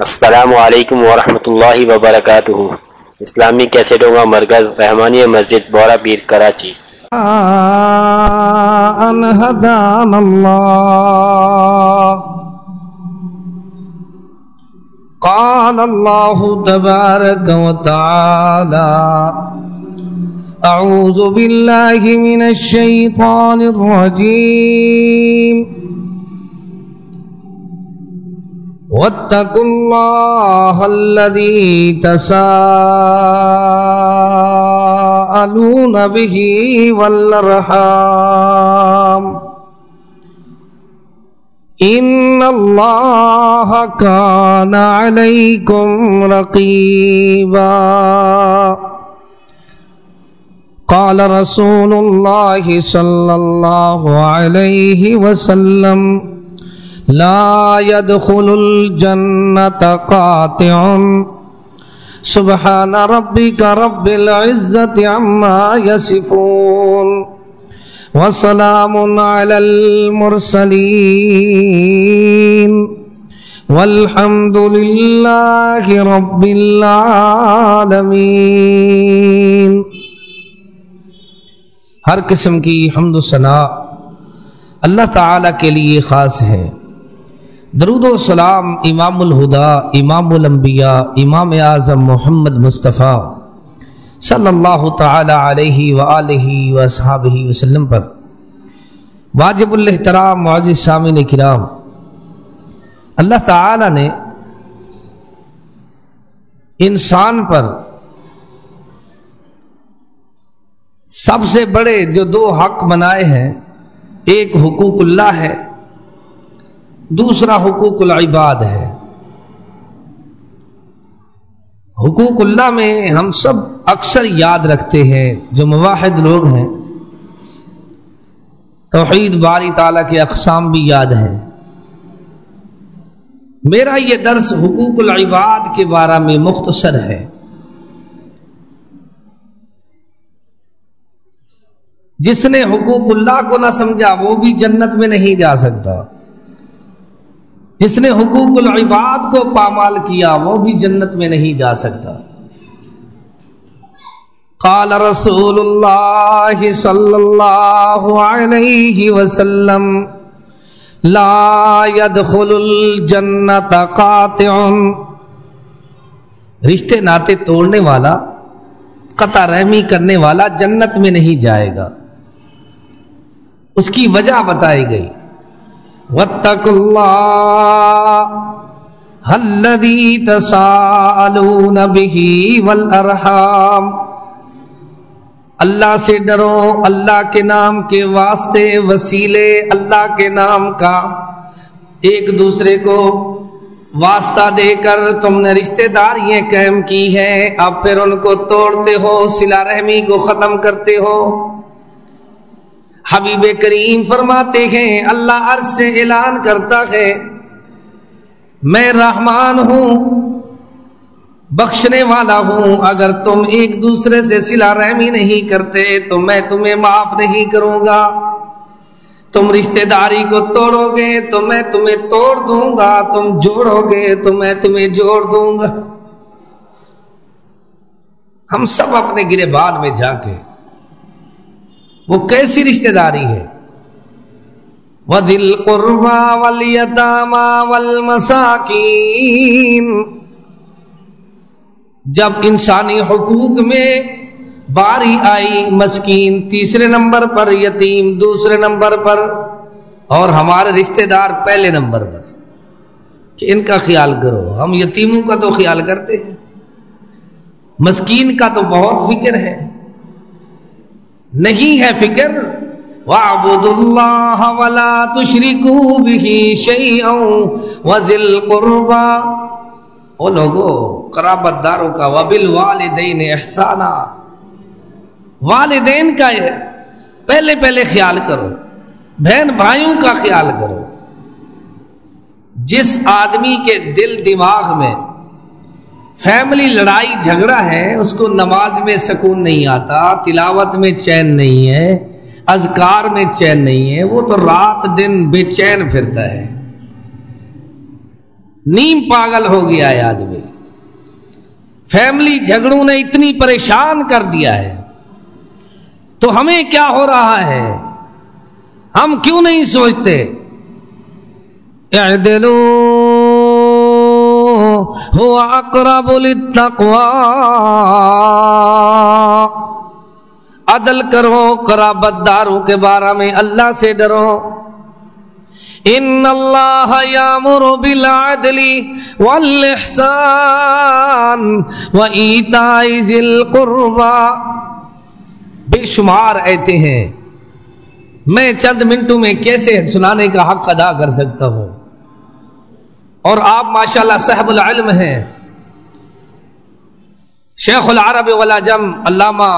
السلام علیکم ورحمۃ اللہ وبرکاتہ۔ اسلامی کیسٹوں کا مرکز رحمانی مسجد بورا پیر کراچی۔ أن هدانا الله قال الله تبارك وتعالى أعوذ بالله من الشيطان الرجيم واتقوا الله الذي تساءلون به والارحام ان الله كان عليكم رقيبا. قال رسول الله صلى الله عليه وسلم لا يدخل الجنة قاطع. سبحان ربك رب العزة عما يصفون. وسلام على المرسلين. والحمد لله رب العالمين. ہر قسم کی حمد و ثناء اللہ تعالی کے لیے خاص ہے۔ درود و سلام امام الہدا، امام الانبیاء، امام اعظم محمد مصطفیٰ صلی اللہ تعالی علیہ وآلہ وصحابہ وسلم پر۔ واجب الاحترام معجز سامن کرام۔ اللہ تعالی نے انسان پر سب سے بڑے جو دو حق بنائے ہیں، ایک حقوق اللہ ہے دوسرا حقوق العباد ہے۔ حقوق اللہ میں ہم سب اکثر یاد رکھتے ہیں، جو مواحد لوگ ہیں۔ توحید باری تعالیٰ کے اقسام بھی یاد ہیں۔ میرا یہ درس حقوق العباد کے بارے میں مختصر ہے۔ جس نے حقوق اللہ کو نہ سمجھا، وہ بھی جنت میں نہیں جا سکتا۔ جس نے حقوق العباد کو پامال کیا وہ بھی جنت میں نہیں جا سکتا۔ قال رسول اللہ صلی اللہ علیہ وسلم، لا يدخل الجنت قاطع۔ رشتے ناتے توڑنے والا، قطع رحمی کرنے والا جنت میں نہیں جائے گا۔ اس کی وجہ بتائی گئی۔ وَاتَّقُوا اللَّهَ الَّذِي تَسَاءَلُونَ بِهِ وَالْأَرْحَامِ. اللہ سے ڈرو، اللہ کے نام کے واسطے وسیلے، اللہ کے نام کا ایک دوسرے کو واسطہ دے کر تم نے رشتہ داریاں قائم کی ہیں اب پھر ان کو توڑتے ہو، سلا رحمی کو ختم کرتے ہو۔ حبیب کریم فرماتے ہیں، اللہ عرض سے اعلان کرتا ہے، میں رحمان ہوں، بخشنے والا ہوں، اگر تم ایک دوسرے سے سلا رحمی نہیں کرتے، تو میں تمہیں معاف نہیں کروں گا۔ تم رشتہ داری کو توڑو گے، تو میں تمہیں توڑ دوں گا۔ تم جوڑو گے، تو میں تمہیں جوڑ دوں گا۔ ہم سب اپنے گرے بان میں جا کے وہ کیسی رشتہ داری ہے؟ وہ دل قربا ولیتاما والمساکین جب انسانی حقوق میں باری آئی مسکین تیسرے نمبر پر، یتیم دوسرے نمبر پر، اور ہمارے رشتہ دار پہلے نمبر پر۔ کہ ان کا خیال کرو، ہم یتیموں کا تو خیال کرتے ہیں۔ مسکین کا تو بہت فکر ہے۔ نہیں ہے فکر۔ وَعْبُدُ اللَّهَ وَلَا تُشْرِكُوا بِهِ شَيْئًا وَذِلْ قُرْبَى۔ او لوگو قرابت داروں کا وبل والدین احسانہ والدین کا پہلے پہلے خیال کرو۔ بہن بھائیوں کا خیال کرو۔ جس آدمی کے دل دماغ میں فیملی لڑائی جھگڑا ہے، اس کو نماز میں سکون نہیں آتا، تلاوت میں چین نہیں ہے، اذکار میں چین نہیں ہے، وہ تو رات دن بے چین پھرتا ہے۔ نیم پاگل ہو گیا ہے آدمی۔ فیملی جھگڑوں نے اتنی پریشان کر دیا ہے۔ تو ہمیں کیا ہو رہا ہے؟ ہم کیوں نہیں سوچتے؟ اعدلو ہو اقرب للتقوی عدل کرو، قرابت داروں کے بارے میں اللہ سے ڈرو. ان اللہ یامر بالعدل والاحسان وایتاء ذی القربى. بے شمار ایتے ہیں. میں چند منٹوں میں کیسے سنانے کا حق ادا کر سکتا ہوں؟ اور آپ ماشاءاللہ صاحب العلم ہیں۔ شیخ العرب والعجم علامہ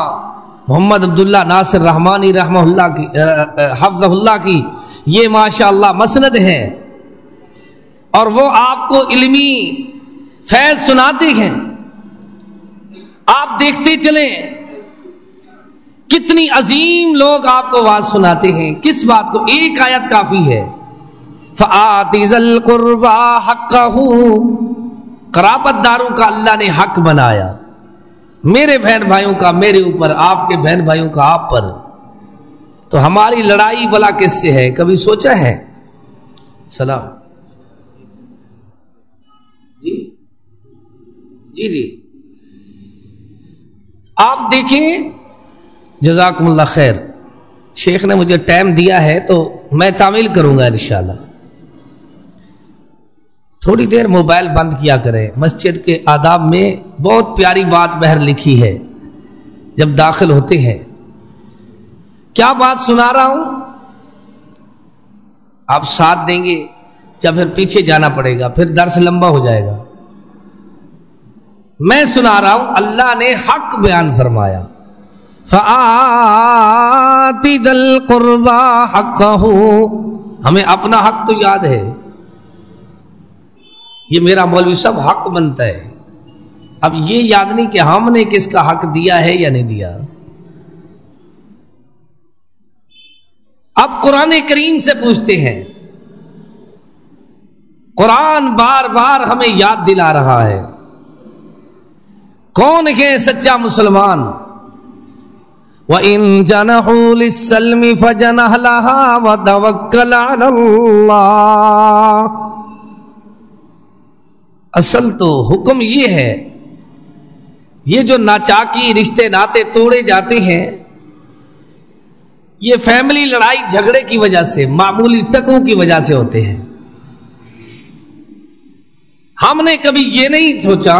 محمد عبداللہ ناصر رحمانی رحمہ اللہ کی حفظ اللہ کی، یہ ماشاء اللہ مسند ہے اور وہ آپ کو علمی فیض سناتے ہیں۔ آپ دیکھتے چلیں کتنی عظیم لوگ آپ کو بات سناتے ہیں۔ کس بات کو؟ ایک آیت کافی ہے۔ قربا حق قرابت داروں کا اللہ نے حق بنایا۔ میرے بہن بھائیوں کا، میرے اوپر، آپ کے بہن بھائیوں کا، آپ پر۔ تو ہماری لڑائی بلا کس سے ہے؟ کبھی سوچا ہے؟ سلام۔ جی؟ جی جی۔ آپ دیکھیں۔ جزاکم اللہ خیر۔ شیخ نے مجھے ٹائم دیا ہے تو میں تعمیل کروں گا انشاءاللہ۔ تھوڑی دیر موبائل بند کیا کرے۔ مسجد کے آداب میں بہت پیاری بات بہر لکھی ہے۔ جب داخل ہوتے ہیں۔ کیا بات سنا رہا ہوں؟ آپ ساتھ دیں گے۔ یا پھر پیچھے جانا پڑے گا۔ پھر درس لمبا ہو جائے گا۔ میں سنا رہا ہوں، اللہ نے حق بیان فرمایا۔ دل قربا حق ہمیں اپنا حق تو یاد ہے۔ یہ میرا مولوی سب حق بنتا ہے۔ اب یہ یاد نہیں کہ ہم نے کس کا حق دیا ہے یا نہیں دیا۔ اب قرآن کریم سے پوچھتے ہیں۔ قرآن بار بار ہمیں یاد دلا رہا ہے۔ کون ہے سچا مسلمان؟ وہ ان جنسلم فجن اصل تو حکم یہ ہے، یہ جو ناچاکی رشتے ناتے توڑے جاتے ہیں، یہ فیملی لڑائی جھگڑے کی وجہ سے، معمولی ٹکوں کی وجہ سے ہوتے ہیں۔ ہم نے کبھی یہ نہیں سوچا،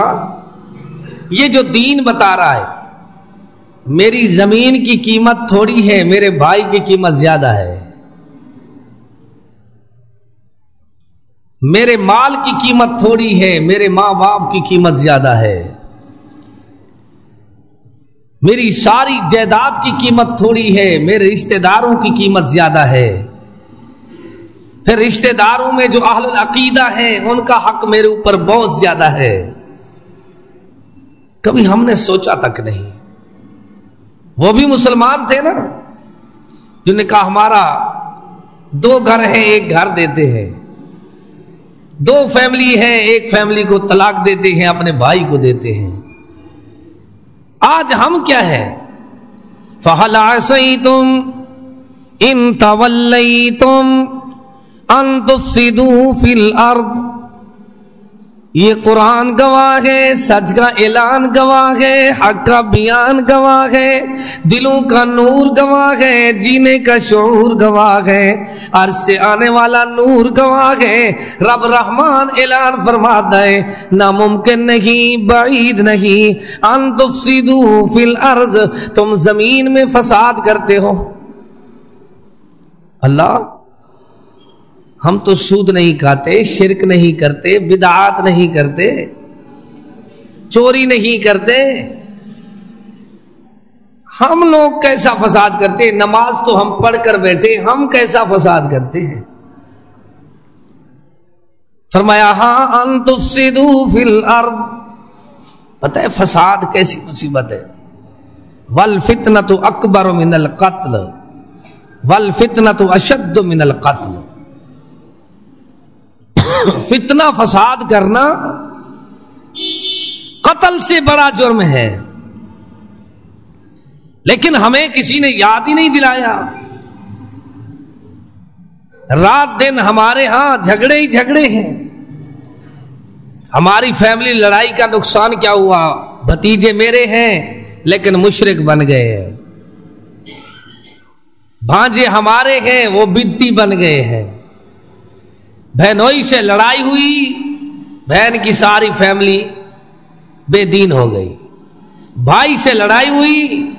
یہ جو دین بتا رہا ہے، میری زمین کی قیمت تھوڑی ہے، میرے بھائی کی قیمت زیادہ ہے۔ میرے مال کی قیمت تھوڑی ہے، میرے ماں باپ کی قیمت زیادہ ہے۔ میری ساری جائیداد کی قیمت تھوڑی ہے، میرے رشتہ داروں کی قیمت زیادہ ہے۔ پھر رشتہ داروں میں جو اہل العقیدہ ہیں، ان کا حق میرے اوپر بہت زیادہ ہے۔ کبھی ہم نے سوچا تک نہیں۔ وہ بھی مسلمان تھے نا جن نے کہا ہمارا دو گھر ہیں، ایک گھر دیتے ہیں۔ دو فیملی ہے ایک فیملی کو طلاق دیتے ہیں، اپنے بھائی کو دیتے ہیں۔ آج ہم کیا ہے؟ فہل سی تم ان طول تم انتفسدو فی الارض یہ قرآن گواہ ہے سچ کا اعلان گواہ ہے، حق کا بیان گواہ ہے، دلوں کا نور گواہ ہے، جینے کا شعور گواہ ہے عرض سے آنے والا نور گواہ ہے، رب رحمان اعلان فرما دے ناممکن نہیں، بعید نہیں، ان تفسدو فی الارض، تم زمین میں فساد کرتے ہو۔ اللہ ہم تو سود نہیں کھاتے، شرک نہیں کرتے، بدعات نہیں کرتے، چوری نہیں کرتے۔ ہم لوگ کیسا فساد کرتے نماز تو ہم پڑھ کر بیٹھے ہم کیسا فساد کرتے ہیں؟ فرمایا ہاں انتفسدو فی الارض۔ پتہ ہے، فساد کیسی مصیبت ہے۔ والفتنة اکبر من القتل۔ والفتنة اشد من القتل۔ فتنہ فساد کرنا قتل سے بڑا جرم ہے۔ لیکن ہمیں کسی نے یاد ہی نہیں دلایا۔ رات دن ہمارے ہاں جھگڑے ہی جھگڑے ہیں۔ ہماری فیملی لڑائی کا نقصان کیا ہوا؟ بھتیجے میرے ہیں، لیکن مشرق بن گئے۔ ہیں بھانجے ہمارے ہیں، وہ بدتی بن گئے ہیں۔ بہنوئی سے لڑائی ہوئی۔ بہن کی ساری فیملی بے دین ہو گئی۔ بھائی سے لڑائی ہوئی۔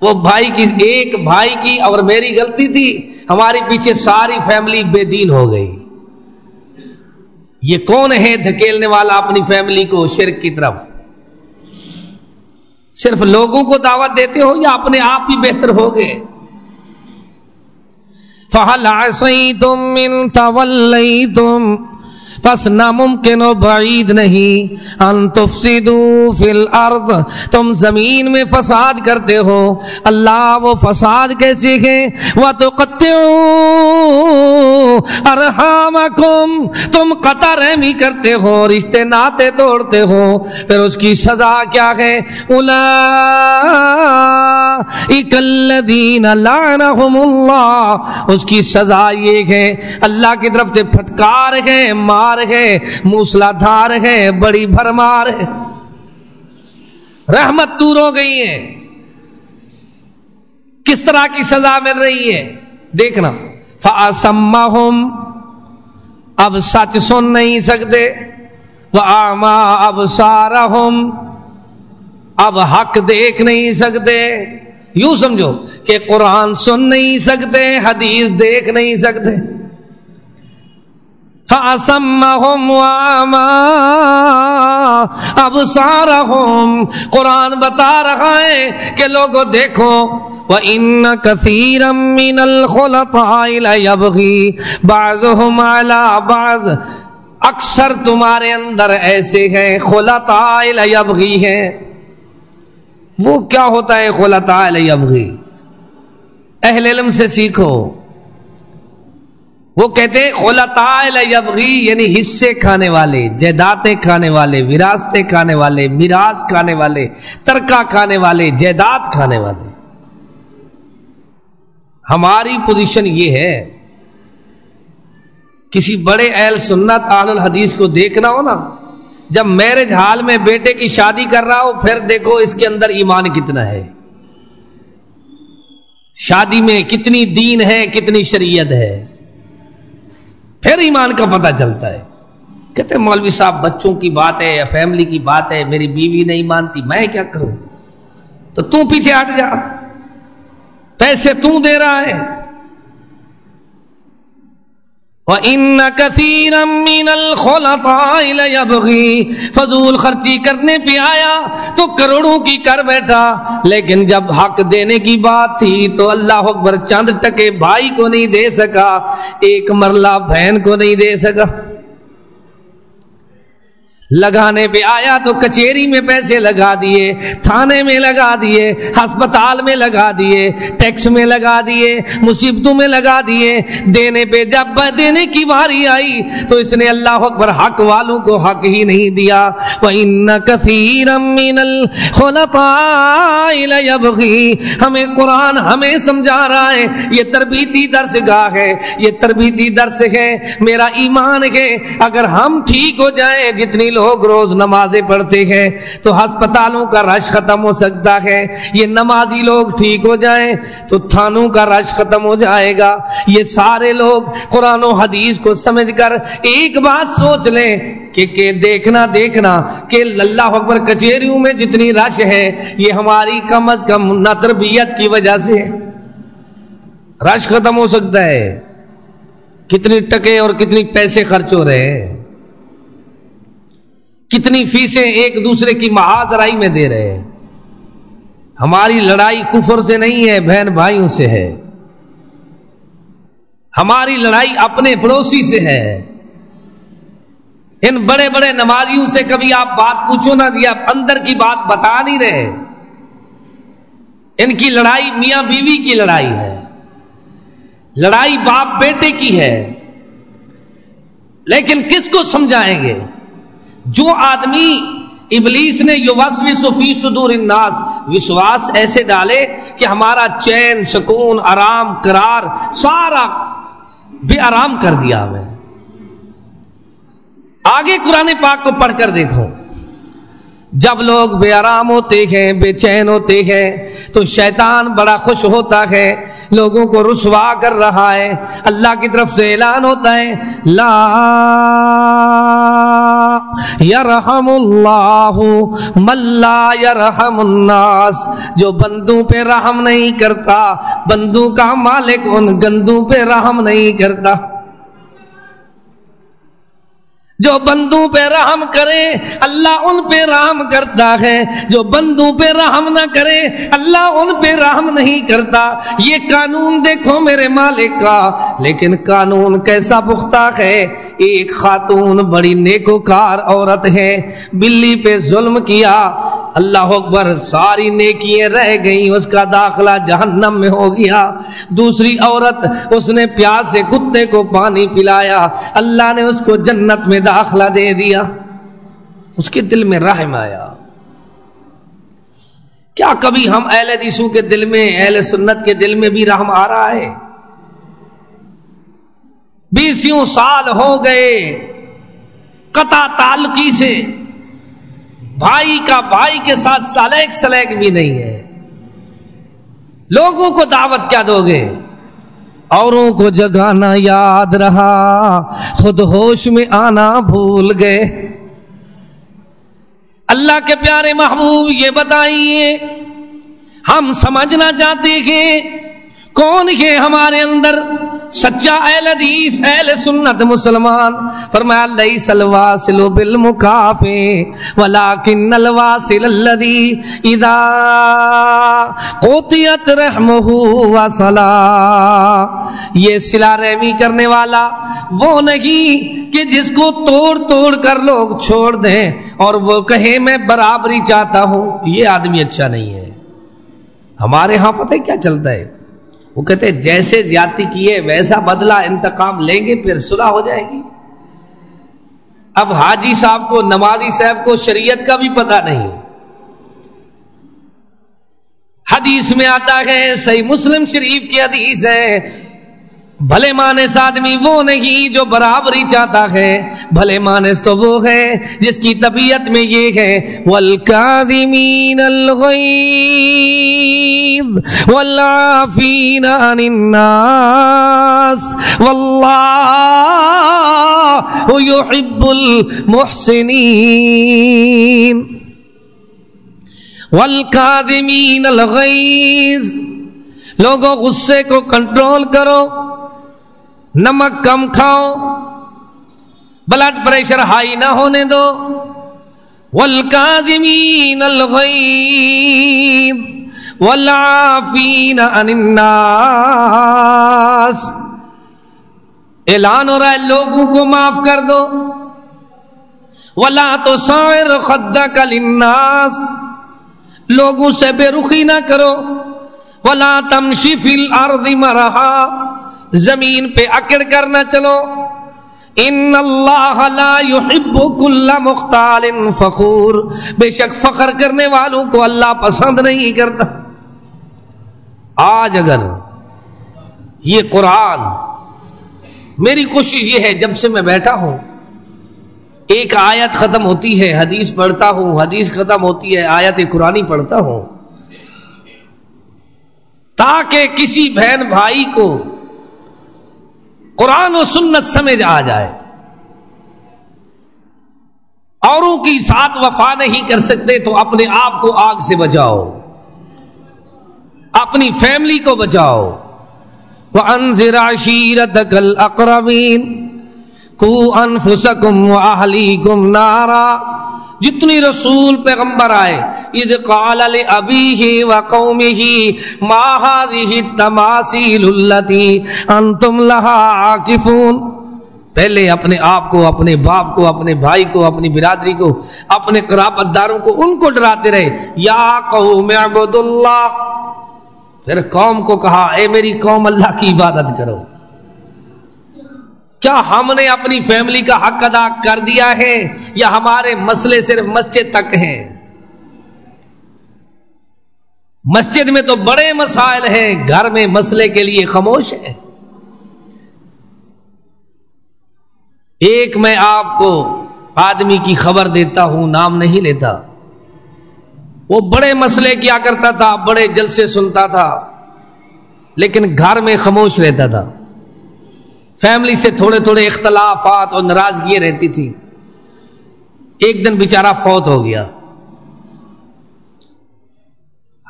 وہ بھائی کی، ایک بھائی کی اور میری غلطی تھی۔ ہمارے پیچھے ساری فیملی بے دین ہو گئی۔ یہ کون ہے دھکیلنے والا اپنی فیملی کو شرک کی طرف؟ صرف لوگوں کو دعوت دیتے ہو یا اپنے آپ ہی بہتر ہو گئے؟ فہل تم تم پس ناممکن و بعید نہیں۔ ان تفسدو فی الارض، تم زمین میں فساد کرتے ہو۔ اللہ وہ فساد کیسے ہے وَتُقَتِّعُوا ارحامکم تم قطع رحمی کرتے ہو، رشتے ناتے توڑتے ہو۔ پھر اس کی سزا کیا ہے؟ الذین لعنہم اللہ۔ اس کی سزا یہ ہے، اللہ کی طرف سے پھٹکار ہے مار ہے موسلا دھار ہے بڑی بھرمار ہے رحمت دور ہو گئی ہے کس طرح کی سزا مل رہی ہے دیکھنا۔ فاسما اب سچ سن نہیں سکتے۔ وہ آما اب سارا اب حق دیکھ نہیں سکتے۔ یوں سمجھو کہ قرآن سن نہیں سکتے، حدیث دیکھ نہیں سکتے۔ اب سارا قرآن بتا رہا ہے کہ لوگوں دیکھو وہ ان کثیر من الخلطی باز بعض۔ اکثر تمہارے اندر ایسے ہیں، خلطاء یبغی ہیں۔ وہ کیا ہوتا ہے خلطاء یبغی اہل علم سے سیکھو۔ وہ کہتے یبغی یعنی حصے کھانے والے، جائیدادیں کھانے والے، وراثتیں کھانے والے، میراث کھانے والے ترکا کھانے والے، جائیداد کھانے والے۔ ہماری پوزیشن یہ ہے، کسی بڑے اہل سنت آل الحدیث کو دیکھنا ہو نا، جب میرج حال میں بیٹے کی شادی کر رہا ہو، پھر دیکھو اس کے اندر ایمان کتنا ہے۔ شادی میں کتنی دین ہے، کتنی شریعت ہے۔ پھر ایمان کا پتہ چلتا ہے۔ کہتے مولوی صاحب، بچوں کی بات ہے یا فیملی کی بات ہے، میری بیوی نہیں مانتی، میں کیا کروں؟ تو تو پیچھے ہٹ جا۔ پیسے تو دے رہا ہے۔ وَإِنَّ كَثِيرًا مِّنَ الْخُلَطَاءِ لَيَبْغِي۔ فضول خرچی کرنے پہ آیا تو کروڑوں کی کر بیٹھا۔ لیکن جب حق دینے کی بات تھی تو اللہ اکبر چند ٹکے بھائی کو نہیں دے سکا، ایک مرلہ بہن کو نہیں دے سکا۔ لگانے پہ آیا تو کچہری میں پیسے لگا دیے، تھانے میں لگا دیے، ہسپتال میں لگا دیے، ٹیکس میں لگا دیے، مصیبتوں میں لگا دیے۔ دینے پہ جب دینے کی باری آئی تو اس نے اللہ اکبر حق والوں کو حق ہی نہیں دیا۔ وَإِنَّ كَثِيرًا مِّنَ الْخُلَطَاءِ لَيَبْغِي۔ ہمیں قرآن ہمیں سمجھا رہا ہے، یہ تربیتی درس گاہ ہے، یہ تربیتی درس ہے، میرا ایمان ہے۔ اگر ہم ٹھیک ہو جائیں، جتنی لوگ روز نمازیں پڑھتے ہیں تو ہسپتالوں کا رش ختم ہو سکتا ہے۔ یہ نمازی لوگ ٹھیک ہو جائیں تو تھانوں کا رش ختم ہو جائے گا۔ یہ سارے لوگ قرآن و حدیث کو سمجھ کر ایک بات سوچ لیں کہ کہ دیکھنا دیکھنا کہ اللہ اکبر کچہریوں میں جتنی رش ہے، یہ ہماری کم از کم نہ تربیت کی وجہ سے رش ختم ہو سکتا ہے۔ کتنی ٹکے اور کتنی پیسے خرچ ہو رہے ہیں۔ کتنی فیسیں ایک دوسرے کی محاذرائی میں دے رہے ہیں۔ ہماری لڑائی کفر سے نہیں ہے، بہن بھائیوں سے ہے۔ ہماری لڑائی اپنے پڑوسی سے ہے۔ ان بڑے بڑے نمازیوں سے کبھی آپ بات پوچھو نہ دیا، اندر کی بات بتا نہیں رہے۔ ان کی لڑائی میاں بیوی کی لڑائی ہے۔ لڑائی باپ بیٹے کی ہے۔ لیکن کس کو سمجھائیں گے؟ جو آدمی ابلیس نے یو صفی صدور الناس وشواس ایسے ڈالے کہ ہمارا چین، سکون، آرام، قرار سارا بے آرام کر دیا ہمیں۔ آگے قرآن پاک کو پڑھ کر دیکھو۔ جب لوگ بے آرام ہوتے ہیں، بے چین ہوتے ہیں، تو شیطان بڑا خوش ہوتا ہے۔ لوگوں کو رسوا کر رہا ہے۔ اللہ کی طرف سے اعلان ہوتا ہے۔ لا یرحم اللہ ملا یرحم الناس۔ جو بندوں پہ رحم نہیں کرتا، بندوں کا مالک ان گندوں پہ رحم نہیں کرتا۔ جو بندوں پہ رحم کرے، اللہ ان پہ رحم کرتا ہے۔ جو بندوں پہ رحم نہ کرے، اللہ ان پہ رحم نہیں کرتا۔ یہ قانون دیکھو میرے مالک کا۔ لیکن قانون کیسا پختہ ہے۔ ایک خاتون بڑی نیکوکار عورت ہے، بلی پہ ظلم کیا۔ اللہ اکبر، ساری نیکیاں رہ گئیں، اس کا داخلہ جہنم میں ہو گیا۔ دوسری عورت، اس نے پیاس سے کتے کو پانی پلایا۔ اللہ نے اس کو جنت میں داخلہ دے دیا۔ اس کے دل میں رحم آیا۔ کیا کبھی ہم اہل حدیثوں کے دل میں، اہل سنت کے دل میں بھی رحم آ رہا ہے؟ بیسوں سال ہو گئے، قطع تعلقی سے بھائی کا بھائی کے ساتھ سلیک سلیک بھی نہیں ہے۔ لوگوں کو دعوت کیا دو گے؟ اوروں کو جگانا یاد رہا۔ خود ہوش میں آنا بھول گئے۔ اللہ کے پیارے محبوب یہ بتائیے، ہم سمجھنا چاہتے ہیں، کون ہے ہمارے اندر؟ سچا اہل حدیث، اہل سنت مسلمان۔ فرمایا، لیس الواصل بالمکافی ولکن الواصل الذی اذا قوتیت رحمہ وصلا۔ یہ صلہ رحمی کرنے والا، وہ نہیں کہ جس کو توڑ توڑ کر لوگ چھوڑ دیں اور وہ کہے، میں برابری چاہتا ہوں۔ یہ آدمی اچھا نہیں ہے۔ ہمارے ہاں پتہ کیا چلتا ہے؟ وہ کہتے جیسے زیادتی کیے ویسا بدلہ انتقام لیں گے، پھر صلح ہو جائے گی۔ اب حاجی صاحب کو، نمازی صاحب کو شریعت کا بھی پتہ نہیں۔ حدیث میں آتا ہے، صحیح مسلم شریف کی حدیث ہے۔ بھلے مانس آدمی وہ نہیں جو برابری چاہتا ہے۔ بھلے مانس تو وہ ہے جس کی طبیعت میں یہ ہے۔ والکاظمین الغیظ والعافین عن الناس واللہ يحب المحسنین والکاظمین الغیظ لوگوں غصے کو کنٹرول کرو۔ نمک کم کھاؤ، بلڈ پریشر ہائی نہ ہونے دو۔ والکاظمین الغیب والعافین عن الناس۔ اعلان ہو رہا ہے، لوگوں کو معاف کر دو۔ ولا تو سائر خدک للناس۔ لوگوں سے بے رخی نہ کرو۔ ولا تمشی فی الارض مرحا۔ زمین پہ اکڑ کر نہ چلو۔ ان اللہ لا يحب كل مختال فخور۔ بے شک فخر کرنے والوں کو اللہ پسند نہیں کرتا۔ آج اگر یہ قرآن میری کوشش یہ ہے، جب سے میں بیٹھا ہوں، ایک آیت ختم ہوتی ہے، حدیث پڑھتا ہوں، حدیث ختم ہوتی ہے، آیت قرآنی پڑھتا ہوں، تاکہ کسی بہن بھائی کو قرآن و سنت سمجھ آ جائے۔ اوروں کی ساتھ وفا نہیں کر سکتے تو اپنے آپ کو آگ سے بچاؤ۔ اپنی فیملی کو بچاؤ۔ وہ انضرا شیرت کل اقربین کو انفسکم و اہلی گم نارا۔ جتنی رسول پیغمبر آئے، اذ قال لابیہ و قومہ، ما هذه التماثيل التي انتم لها عاکفون۔ پہلے اپنے آپ کو، اپنے باپ کو، اپنے بھائی کو، اپنی برادری کو، اپنے قرابت داروں کو، ان کو ڈراتے رہے۔ یا قوم اعبدوا اللہ پھر قوم کو کہا، اے میری قوم، اللہ کی عبادت کرو۔ کیا ہم نے اپنی فیملی کا حق ادا کر دیا ہے یا ہمارے مسئلے صرف مسجد تک ہیں؟ مسجد میں تو بڑے مسائل ہیں، گھر میں مسئلے کے لیے خاموش ہے ایک میں آپ کو آدمی کی خبر دیتا ہوں، نام نہیں لیتا۔ وہ بڑے مسئلے کیا کرتا تھا، بڑے جلسے سنتا تھا، لیکن گھر میں خاموش رہتا تھا۔ فیملی سے تھوڑے تھوڑے اختلافات اور ناراضگیاں رہتی تھی ایک دن بیچارہ فوت ہو گیا۔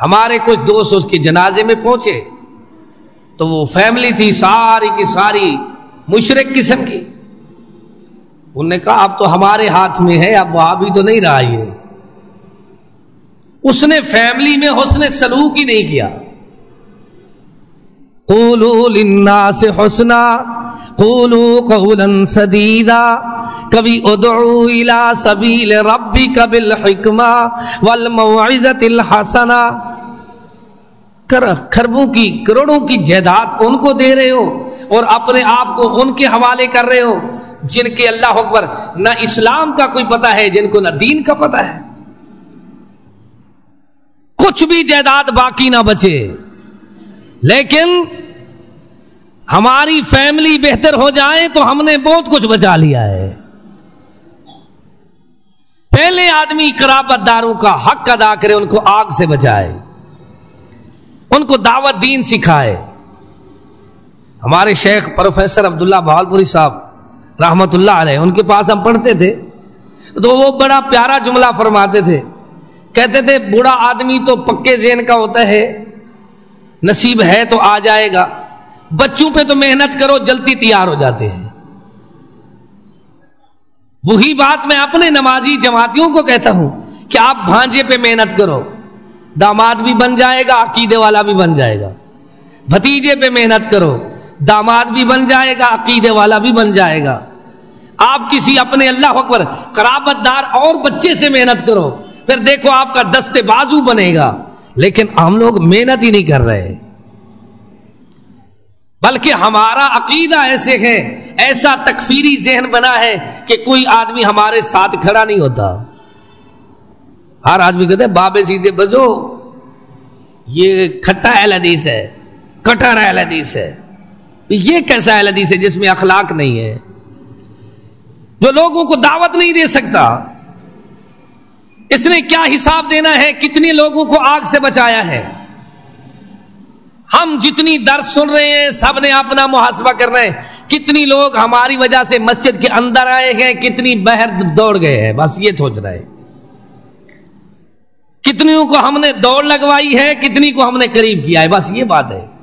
ہمارے کچھ دوست اس کے جنازے میں پہنچے۔ تو وہ فیملی تھی ساری کی ساری، مشرق قسم کی۔ انہوں نے کہا، اب تو ہمارے ہاتھ میں ہے، اب وہ ابھی تو نہیں رہا یہ۔ اس نے فیملی میں حسن سلوک ہی نہیں کیا۔ قولوا للناس حسنا، قولوا قولا سدیدا کبھی ادعو الى سبیل ربک بالحکمہ والموعظت الحسنہ خربوں کی، کروڑوں کی جائیداد ان کو دے رہے ہو اور اپنے آپ کو ان کے حوالے کر رہے ہو، جن کے اللہ اکبر نہ اسلام کا کوئی پتہ ہے، جن کو نہ دین کا پتہ ہے۔ کچھ بھی جائیداد باقی نہ بچے۔ لیکن ہماری فیملی بہتر ہو جائے تو ہم نے بہت کچھ بچا لیا ہے۔ پہلے آدمی قرابت داروں کا حق ادا کرے، ان کو آگ سے بچائے، ان کو دعوت دین سکھائے۔ ہمارے شیخ پروفیسر عبداللہ بہال پوری صاحب رحمت اللہ علیہ، ان کے پاس ہم پڑھتے تھے۔ تو وہ بڑا پیارا جملہ فرماتے تھے۔ کہتے تھے، بوڑھا آدمی تو پکے ذہن کا ہوتا ہے نصیب ہے تو آ جائے گا۔ بچوں پہ تو محنت کرو، جلدی تیار ہو جاتے ہیں۔ وہی بات میں اپنے نمازی جماعتیوں کو کہتا ہوں کہ آپ بھانجے پہ محنت کرو۔ داماد بھی بن جائے گا، عقیدے والا بھی بن جائے گا۔ بھتیجے پہ محنت کرو، داماد بھی بن جائے گا، عقیدے والا بھی بن جائے گا۔ آپ کسی اپنے اللہ اکبر قرابت دار اور بچے سے محنت کرو، پھر دیکھو آپ کا دستے بازو بنے گا۔ لیکن ہم لوگ محنت ہی نہیں کر رہے۔ بلکہ ہمارا عقیدہ ایسے ہے، ایسا تکفیری ذہن بنا ہے کہ کوئی آدمی ہمارے ساتھ کھڑا نہیں ہوتا۔ ہر آدمی کہتے ہیں بابے سیدھے بجو۔ یہ کھٹا اہل حدیث ہے کٹر اہل حدیث ہے۔ یہ کیسا اہل حدیث ہے جس میں اخلاق نہیں ہے؟ جو لوگوں کو دعوت نہیں دے سکتا۔ اس نے کیا حساب دینا ہے کتنے لوگوں کو آگ سے بچایا ہے؟ ہم جتنی درد سن رہے ہیں، سب نے اپنا محاسبہ کر رہے ہیں۔ کتنی لوگ ہماری وجہ سے مسجد کے اندر آئے ہیں، کتنی بہر دوڑ گئے ہیں۔ بس یہ سوچ رہے کتنیوں کو ہم نے دوڑ لگوائی ہے، کتنی کو ہم نے قریب کیا ہے؟ بس یہ بات ہے۔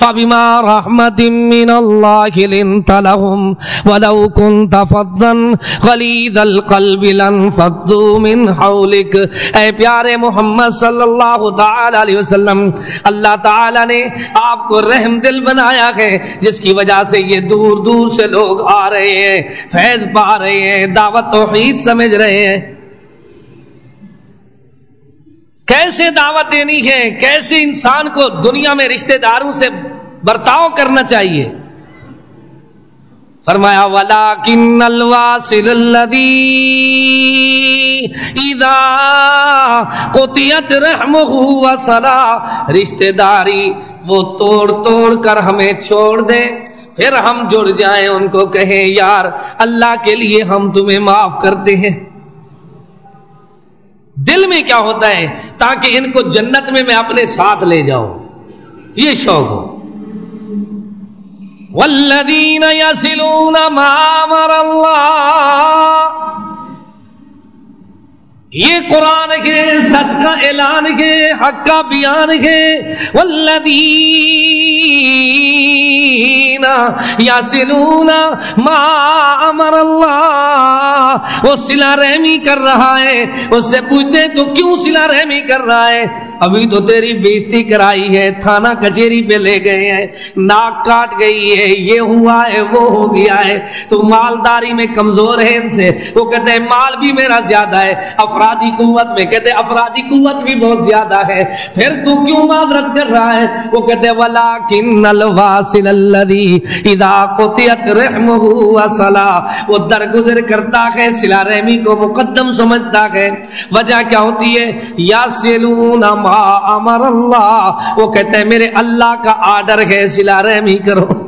فبما رحمة من الله لنت لهم ولو كنت فضا غليظ القلب لانفضوا من حولك. اے پیارے محمد صلی اللہ تعالی علیہ وسلم، اللہ تعالی نے آپ کو رحم دل بنایا ہے، جس کی وجہ سے یہ دور دور سے لوگ آ رہے ہیں، فیض پا رہے ہیں، دعوت توحید سمجھ رہے ہیں۔ کیسے دعوت دینی ہے؟ کیسے انسان کو دنیا میں رشتہ داروں سے برتاؤ کرنا چاہیے؟ فرمایا ولا کن الواصل الذي اذا قطعت رحمه وصلا، رشتہ داری وہ توڑ توڑ کر ہمیں چھوڑ دے۔ پھر ہم جڑ جائیں، ان کو کہیں، یار، اللہ کے لیے ہم تمہیں معاف کرتے ہیں۔ دل میں کیا ہوتا ہے تاکہ ان کو جنت میں میں اپنے ساتھ لے جاؤں؟ یہ شوق ہو۔ والذین یسلون ما امر اللہ یہ قرآن کے سچ کا اعلان ہے حق کا بیان ہے والذین یسلون ما امر اللہ۔ وہ سلا رحمی کر رہا ہے۔ اس سے پوچھتے تو کیوں سلا رحمی کر رہا ہے؟ ابھی تو تیری بےزتی کرائی ہے، تھانہ کچہری پہ لے گئے ہیں۔ ناک کاٹ گئی ہے، یہ ہوا ہے، وہ ہو گیا ہے۔ تو مالداری میں کمزور ہے ان سے۔ وہ کہتے ہیں، مال بھی میرا زیادہ ہے۔ افرادی قوت میں۔ کہتے ہیں، افرادی قوت بھی بہت زیادہ ہے۔ پھر تو کیوں معذرت کر رہا ہے؟ وہ کہتے ولا کن الواصل الذي اذا قطعت رحمہ وصلا، وہ درگزر کرتا ہے، سلا رحمی کو مقدم سمجھتا ہے۔ وجہ کیا ہوتی ہے؟ یا سلون ما امر اللہ۔ وہ کہتے ہیں میرے اللہ کا آرڈر ہے، سلا رحمی کرو۔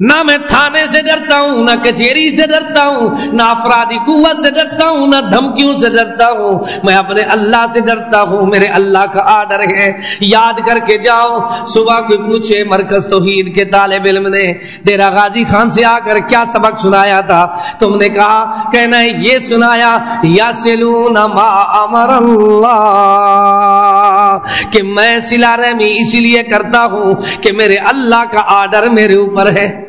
نہ میں تھانے سے ڈرتا ہوں، نہ کچہری سے ڈرتا ہوں، نہ افرادی قوت سے ڈرتا ہوں، نہ دھمکیوں سے ڈرتا ہوں۔ میں اپنے اللہ سے ڈرتا ہوں، میرے اللہ کا آڈر ہے۔ یاد کر کے جاؤ، صبح کوئی پوچھے مرکز توحید کے طالب علم نے ڈیرا غازی خان سے آ کر کیا سبق سنایا تھا؟ تم نے کہا، کہنا یہ سنایا یا سلون ما امر اللہ۔ کہ میں سلا رحمی اسی لیے کرتا ہوں کہ میرے اللہ کا آڈر میرے اوپر ہے۔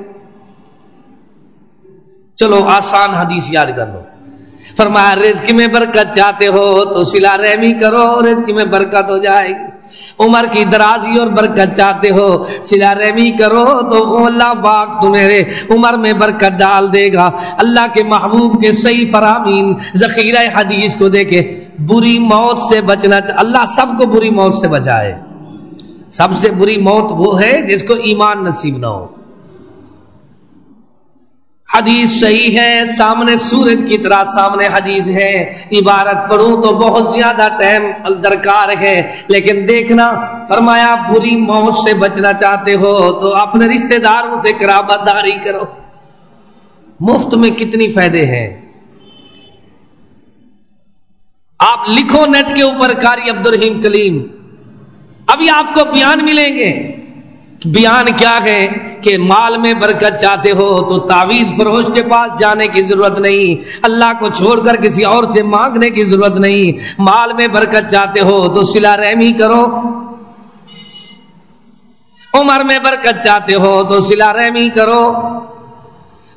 چلو آسان حدیث یاد کر لو۔ فرمایا، رزق میں برکت چاہتے ہو تو سلا رحمی کرو، رزق میں برکت ہو جائے گی۔ عمر کی درازی اور برکت چاہتے ہو سلا رحمی کرو تو اللہ باغ تمہارے عمر میں برکت ڈال دے گا۔ اللہ کے محبوب کے صحیح فرامین، ذخیرہ حدیث کو دیکھے۔ بری موت سے بچنا اللہ سب کو بری موت سے بچائے۔ سب سے بری موت وہ ہے جس کو ایمان نصیب نہ ہو۔ حدیث صحیح ہے، سامنے سورج کی طرح سامنے حدیث ہے۔ عبارت پڑھوں تو بہت زیادہ ٹائم درکار ہے، لیکن دیکھنا، فرمایا بری موت سے بچنا چاہتے ہو تو اپنے رشتہ داروں سے کرابت داری کرو۔ مفت میں کتنی فائدے ہیں؟ آپ لکھو نیٹ کے اوپر کاری عبد الرحیم کلیم۔ ابھی آپ کو بیان ملیں گے۔ بیان کیا ہے کہ مال میں برکت چاہتے ہو تو تعویذ فروش کے پاس جانے کی ضرورت نہیں۔ اللہ کو چھوڑ کر کسی اور سے مانگنے کی ضرورت نہیں۔ مال میں برکت چاہتے ہو تو سلا رحمی کرو۔ عمر میں برکت چاہتے ہو تو سلا رحمی کرو۔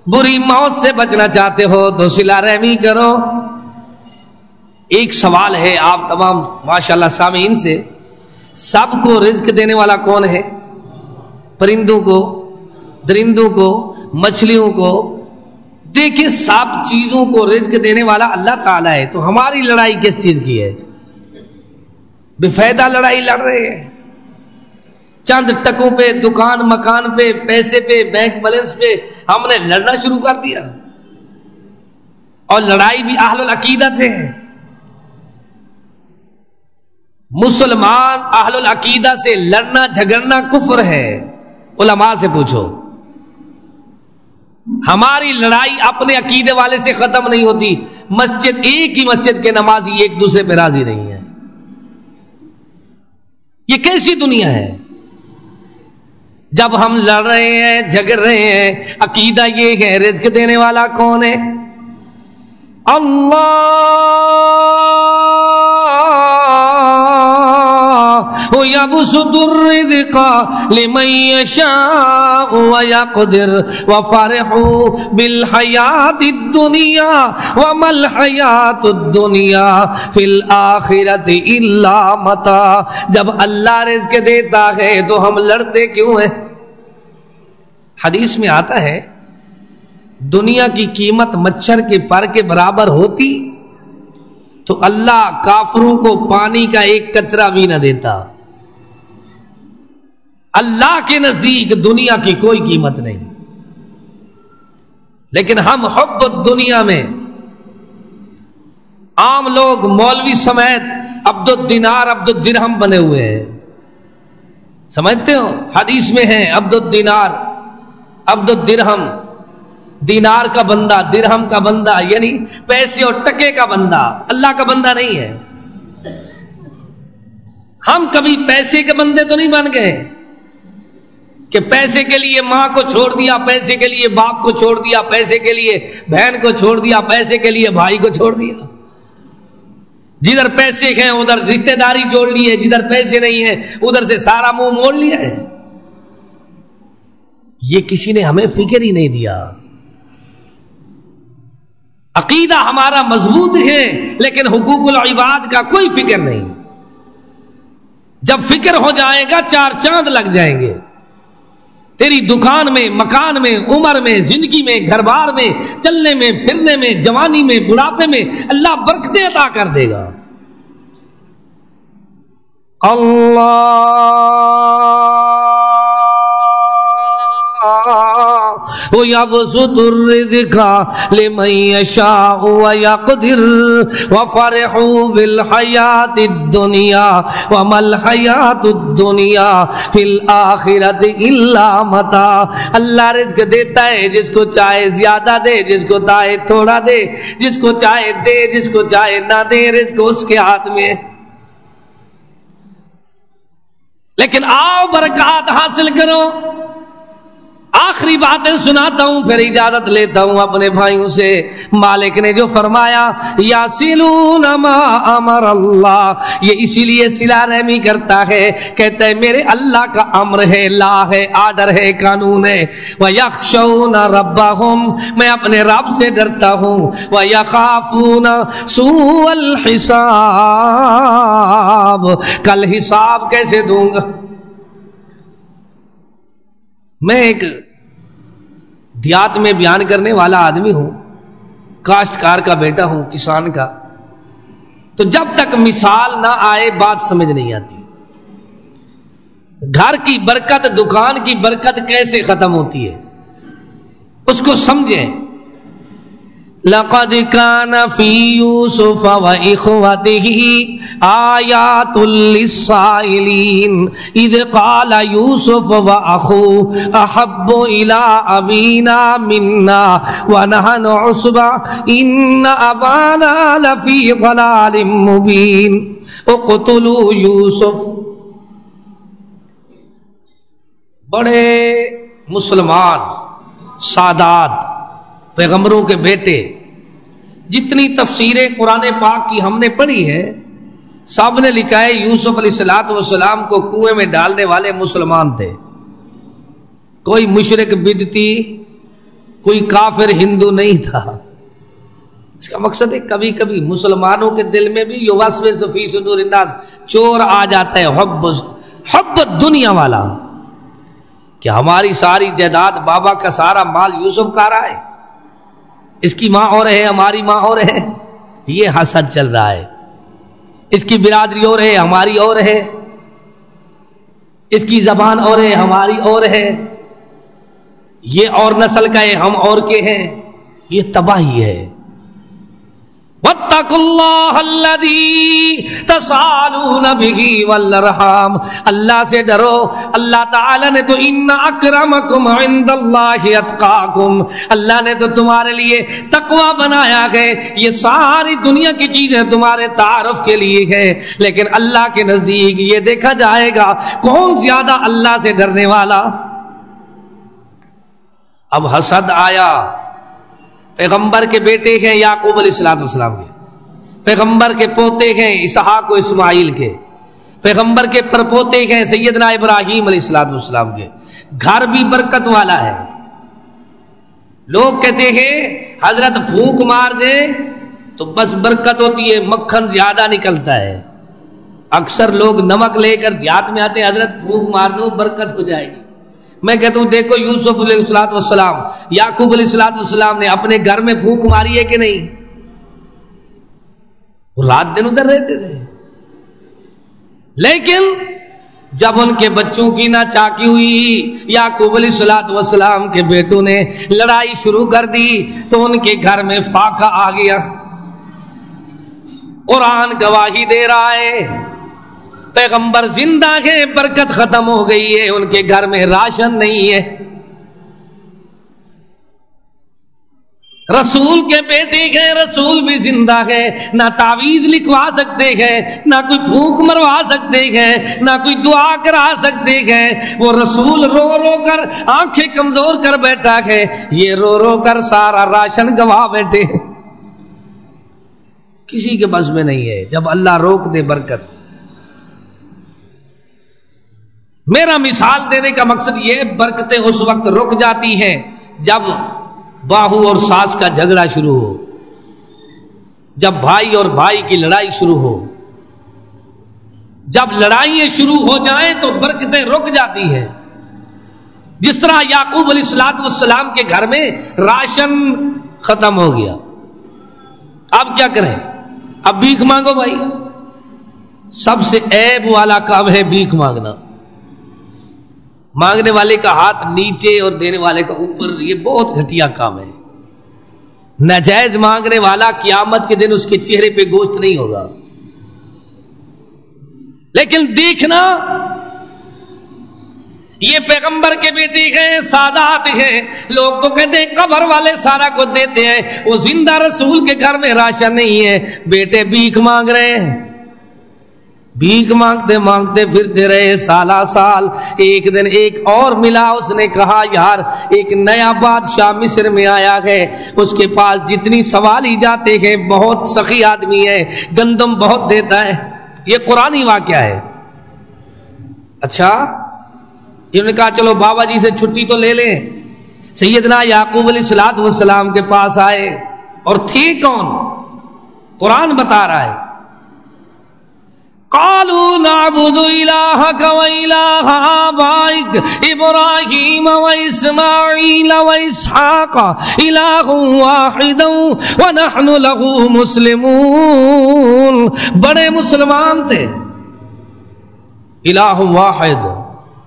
بری موت سے بچنا چاہتے ہو تو سلا رحمی کرو۔ ایک سوال ہے آپ تمام ماشاءاللہ سامعین سے۔ سب کو رزق دینے والا کون ہے؟ پرندوں کو، درندوں کو، مچھلیوں کو، دیکھیں سب چیزوں کو رزق دینے والا اللہ تعالیٰ ہے، تو ہماری لڑائی کس چیز کی ہے؟ بے فائدہ لڑائی لڑ رہے ہیں۔ چند ٹکوں پہ، دکان، مکان پہ، پیسے پہ، بینک بیلنس پہ ہم نے لڑنا شروع کر دیا۔ اور لڑائی بھی اہل العقیدت سے ہے۔ مسلمان اہل العقیدہ سے لڑنا، جھگڑنا کفر ہے۔ علماء سے پوچھو۔ ہماری لڑائی اپنے عقیدے والے سے ختم نہیں ہوتی۔ مسجد ایک ہی مسجد کے نمازی ایک دوسرے پہ راضی نہیں ہے یہ کیسی دنیا ہے؟ جب ہم لڑ رہے ہیں، جھگڑ رہے ہیں، عقیدہ یہ ہے، رزق دینے والا کون ہے؟ اللہ! يبسط الرزق لمن يشاء ويقدر وفرحوا بالحياة الدنيا وما الحياة الدنيا في الآخرة إلا متاع جب اللہ رزق دیتا ہے تو ہم لڑتے کیوں ہیں؟ حدیث میں آتا ہے، دنیا کی قیمت مچھر کے پر کے برابر ہوتی تو اللہ کافروں کو پانی کا ایک قطرہ بھی نہ دیتا۔ اللہ کے نزدیک دنیا کی کوئی قیمت نہیں۔ لیکن ہم حب دنیا میں عام لوگ مولوی سمیت عبد الدینار عبد الدرہم بنے ہوئے ہیں۔ سمجھتے ہو؟ حدیث میں ہیں عبد الدینار عبد الدرہم دینار کا بندہ، درہم کا بندہ یعنی پیسے اور ٹکے کا بندہ، اللہ کا بندہ نہیں ہے۔ ہم کبھی پیسے کے بندے تو نہیں بن گئے۔ کہ پیسے کے لیے ماں کو چھوڑ دیا، پیسے کے لیے باپ کو چھوڑ دیا، پیسے کے لیے بہن کو چھوڑ دیا، پیسے کے لیے بھائی کو چھوڑ دیا۔ جدھر پیسے ہیں، ادھر رشتے داری جوڑ لی ہے، جدھر پیسے نہیں ہیں، ادھر سے سارا منہ موڑ لیا ہے۔ یہ کسی نے ہمیں فکر ہی نہیں دیا۔ عقیدہ ہمارا مضبوط ہے، لیکن حقوق العباد کا کوئی فکر نہیں۔ جب فکر ہو جائے گا، چار چاند لگ جائیں گے۔ تیری دکان میں، مکان میں، عمر میں، زندگی میں، گھر بار میں، چلنے میں، پھرنے میں، جوانی میں، بڑھاپے میں، اللہ برکتیں عطا کر دے گا۔ اللہ ويبسط الرزق لمن يشاء ويقدر وفرحوا بالحياة الدنيا وما الحياة الدنيا في الآخرة إلا متاع اللہ رزق دیتا ہے جس کو چاہے زیادہ دے، جس کو چاہے تھوڑا دے، جس کو چاہے دے، جس کو چاہے نہ دے، رزق اس کے ہاتھ میں لیکن آؤ برکات حاصل کرو۔ آخری باتیں سناتا ہوں، پھر اجازت لیتا ہوں اپنے بھائیوں سے۔ مالک نے جو فرمایا یا سلون امر اللہ۔ یہ اسی لیے سلا رحمی کرتا ہے، کہتا ہے، میرے اللہ کا امر ہے، لا ہے، آڈر ہے، قانون ہے۔ وہ یکشون ربا میں اپنے رب سے ڈرتا ہوں۔ وہ یقافون سو الحساب۔ کل حساب کیسے دوں گا؟ میں ایک دیات میں بیان کرنے والا آدمی ہوں، کاشتکار کا بیٹا ہوں، کسان کا۔ تو جب تک مثال نہ آئے، بات سمجھ نہیں آتی۔ گھر کی برکت، دکان کی برکت کیسے ختم ہوتی ہے؟ اس کو سمجھیں۔ لقد كان في يوسف وإخوته آيات للسائلين إذ قال يوسف وأخوه، أحب إلى أبينا منا ونحن عصبة إن أبانا لفي ضلال مبين. اقتلوا يوسف. بڑے مسلمان، سادات پیغمبروں کے بیٹے، جتنی تفسیریں قرآن پاک کی ہم نے پڑھی ہے سب نے لکھا ہے یوسف علیہ السلاۃ والسلام کو کنویں میں ڈالنے والے مسلمان تھے۔ کوئی مشرق بدتی، کوئی کافر ہندو نہیں تھا۔ اس کا مقصد ہے کبھی کبھی مسلمانوں کے دل میں بھی صفی، صدور انداز چور آ جاتا ہے، حب حب دنیا والا۔ کہ ہماری ساری جائیداد بابا کا سارا مال یوسف کا رہا ہے۔ اس کی ماں اور ہے، ہماری ماں اور ہے۔ یہ حسد چل رہا ہے۔ اس کی برادری اور ہے، ہماری اور ہے۔ اس کی زبان اور ہے، ہماری اور ہے۔ یہ اور نسل کا ہے، ہم اور کے ہیں۔ یہ تباہی ہے۔ اللہ سے ڈرو۔ اللہ تعالی نے تو ان اکرمکم عند اللہ اتقاکم اللہ نے تو تمہارے لیے تقوی بنایا ہے۔ یہ ساری دنیا کی چیزیں تمہارے تعارف کے لیے ہے لیکن اللہ کے نزدیک یہ دیکھا جائے گا۔ کون زیادہ اللہ سے ڈرنے والا؟ اب حسد آیا۔ پیغمبر کے بیٹے ہیں یعقوب علیہ السلام والسلام کے۔ پیغمبر کے پوتے ہیں اسحاق و اسماعیل کے۔ پیغمبر کے پرپوتے ہیں سیدنا ابراہیم علیہ السلام والسلام کے۔ گھر بھی برکت والا ہے۔ لوگ کہتے ہیں، حضرت پھونک مار دے تو بس برکت ہوتی ہے، مکھن زیادہ نکلتا ہے۔ اکثر لوگ نمک لے کر دیہات میں آتے ہیں، حضرت پھونک مار دو برکت ہو جائے گی۔ میں کہتا ہوں دیکھو یوسف علیہ السلاط والسلام، یعقوب علیہ السلاط والسلام نے اپنے گھر میں پھونک ماری ہے کہ نہیں؟ وہ رات دن ادھر رہتے تھے۔ لیکن جب ان کے بچوں کی نہ چاکی ہوئی، یعقوب علیہ السلاط والسلام کے بیٹوں نے لڑائی شروع کر دی تو ان کے گھر میں فاقہ آ گیا۔ قرآن گواہی دے رہا ہے۔ پیغمبر زندہ ہے، برکت ختم ہو گئی ہے، ان کے گھر میں راشن نہیں ہے۔ رسول کے بیٹے ہیں، رسول بھی زندہ ہے۔ نہ تعویذ لکھوا سکتے ہیں، نہ کوئی پھونک مروا سکتے ہیں، نہ کوئی دعا کرا سکتے ہیں۔ وہ رسول رو رو کر آنکھیں کمزور کر بیٹھا ہے۔ یہ رو رو کر سارا راشن گوا بیٹھے کسی کے بس میں نہیں ہے۔ جب اللہ روک دے برکت۔ میرا مثال دینے کا مقصد یہ برکتیں اس وقت رک جاتی ہیں جب باہو اور ساس کا جھگڑا شروع ہو، جب بھائی اور بھائی کی لڑائی شروع ہو۔ جب لڑائیاں شروع ہو جائیں تو برکتیں رک جاتی ہیں۔ جس طرح یعقوب علیہ السلاط والسلام کے گھر میں راشن ختم ہو گیا۔ اب کیا کریں؟ اب بھیک مانگو بھائی۔ سب سے عیب والا کام ہے بھیک مانگنا۔ مانگنے والے کا ہاتھ نیچے اور دینے والے کا اوپر، یہ بہت گھٹیا کام ہے۔ نجائز مانگنے والا قیامت کے دن اس کے چہرے پہ گوشت نہیں ہوگا۔ لیکن دیکھنا، یہ پیغمبر کے بیٹے ہیں سادات ہیں۔ لوگ تو کہتے ہیں قبر والے سارا کو دیتے ہیں۔ وہ زندہ رسول کے گھر میں راشن نہیں ہے۔ بیٹے بیک مانگ رہے ہیں۔ بھیک مانگتے مانگتے پھرتے رہے سالہ سال۔ ایک دن ایک اور ملا، اس نے کہا، یار، ایک نیا بادشاہ مصر میں آیا ہے۔ اس کے پاس جتنی سوال ہی جاتے ہیں، بہت سخی آدمی ہے، گندم بہت دیتا ہے۔ یہ قرآن واقعہ ہے۔ اچھا انہوں نے کہا، چلو بابا جی سے چھٹی تو لے لیں۔ سیدنا یعقوب علیہ السلاط والسلام کے پاس آئے۔ اور تھے کون؟ قرآن بتا رہا ہے۔ قالوا نعبد إلهك وإله آبائك إبراهيم وإسماعيل وإسحاق إله واحد ونحن له مسلمون. بڑے مسلمان تھے. الہ واحد.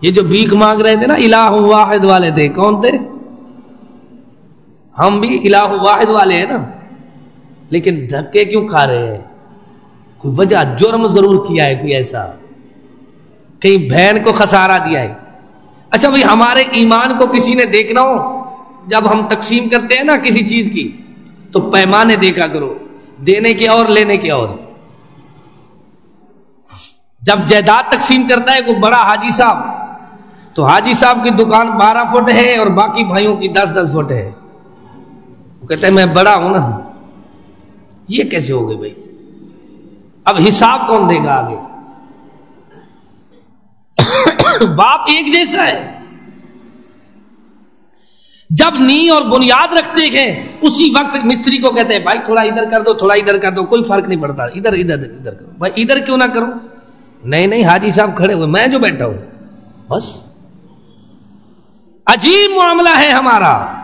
یہ جو بھیک مانگ رہے تھے نا الہ واحد والے تھے. کون تھے؟ ہم بھی الہ واحد والے ہیں نا. لیکن دھکے کیوں کھا رہے ہیں؟ کوئی وجہ جرم ضرور کیا ہے، کوئی ایسا۔ کہیں بہن کو خسارا دیا ہے۔ اچھا بھائی، ہمارے ایمان کو کسی نے دیکھنا ہو؟ جب ہم تقسیم کرتے ہیں نا کسی چیز کی، تو پیمانے دیکھا کرو۔ دینے کے اور، لینے کے اور۔ جب جائیداد تقسیم کرتا ہے، کوئی بڑا حاجی صاحب، تو حاجی صاحب کی دکان بارہ فٹ ہے اور باقی بھائیوں کی دس دس فٹ ہے۔ وہ کہتے ہیں، میں بڑا ہوں نا۔ یہ کیسے ہو گئے بھائی؟ اب حساب کون دے گا آگے؟ باپ ایک جیسا ہے۔ جب نی اور بنیاد رکھتے ہیں، اسی وقت مستری کو کہتے ہیں، بھائی تھوڑا ادھر کر دو، تھوڑا ادھر کر دو، کوئی فرق نہیں پڑتا۔ ادھر ادھر ادھر کرو۔ بھائی ادھر کیوں نہ کرو؟ نہیں نہیں، حاجی صاحب کھڑے ہوئے، میں جو بیٹھا ہوں۔ بس۔ عجیب معاملہ ہے ہمارا۔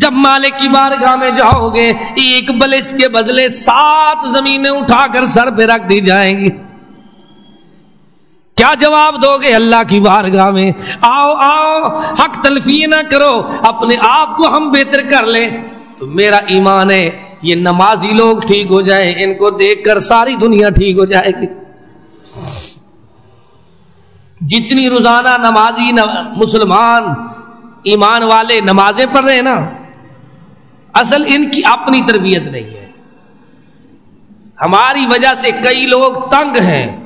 جب مالک کی بارگاہ میں جاؤ گے، ایک بلس کے بدلے سات زمینیں اٹھا کر سر پہ رکھ دی جائیں گی۔ کیا جواب دو گے اللہ کی بارگاہ میں؟ آؤ آؤ، حق تلفی نہ کرو، اپنے آپ کو ہم بہتر کر لیں۔ تو میرا ایمان ہے، یہ نمازی لوگ ٹھیک ہو جائیں، ان کو دیکھ کر ساری دنیا ٹھیک ہو جائے گی۔ جتنی روزانہ نمازی مسلمان ایمان والے نمازیں پڑھ رہے ہیں نا اصل ان کی اپنی تربیت نہیں ہے۔ ہماری وجہ سے کئی لوگ تنگ ہیں۔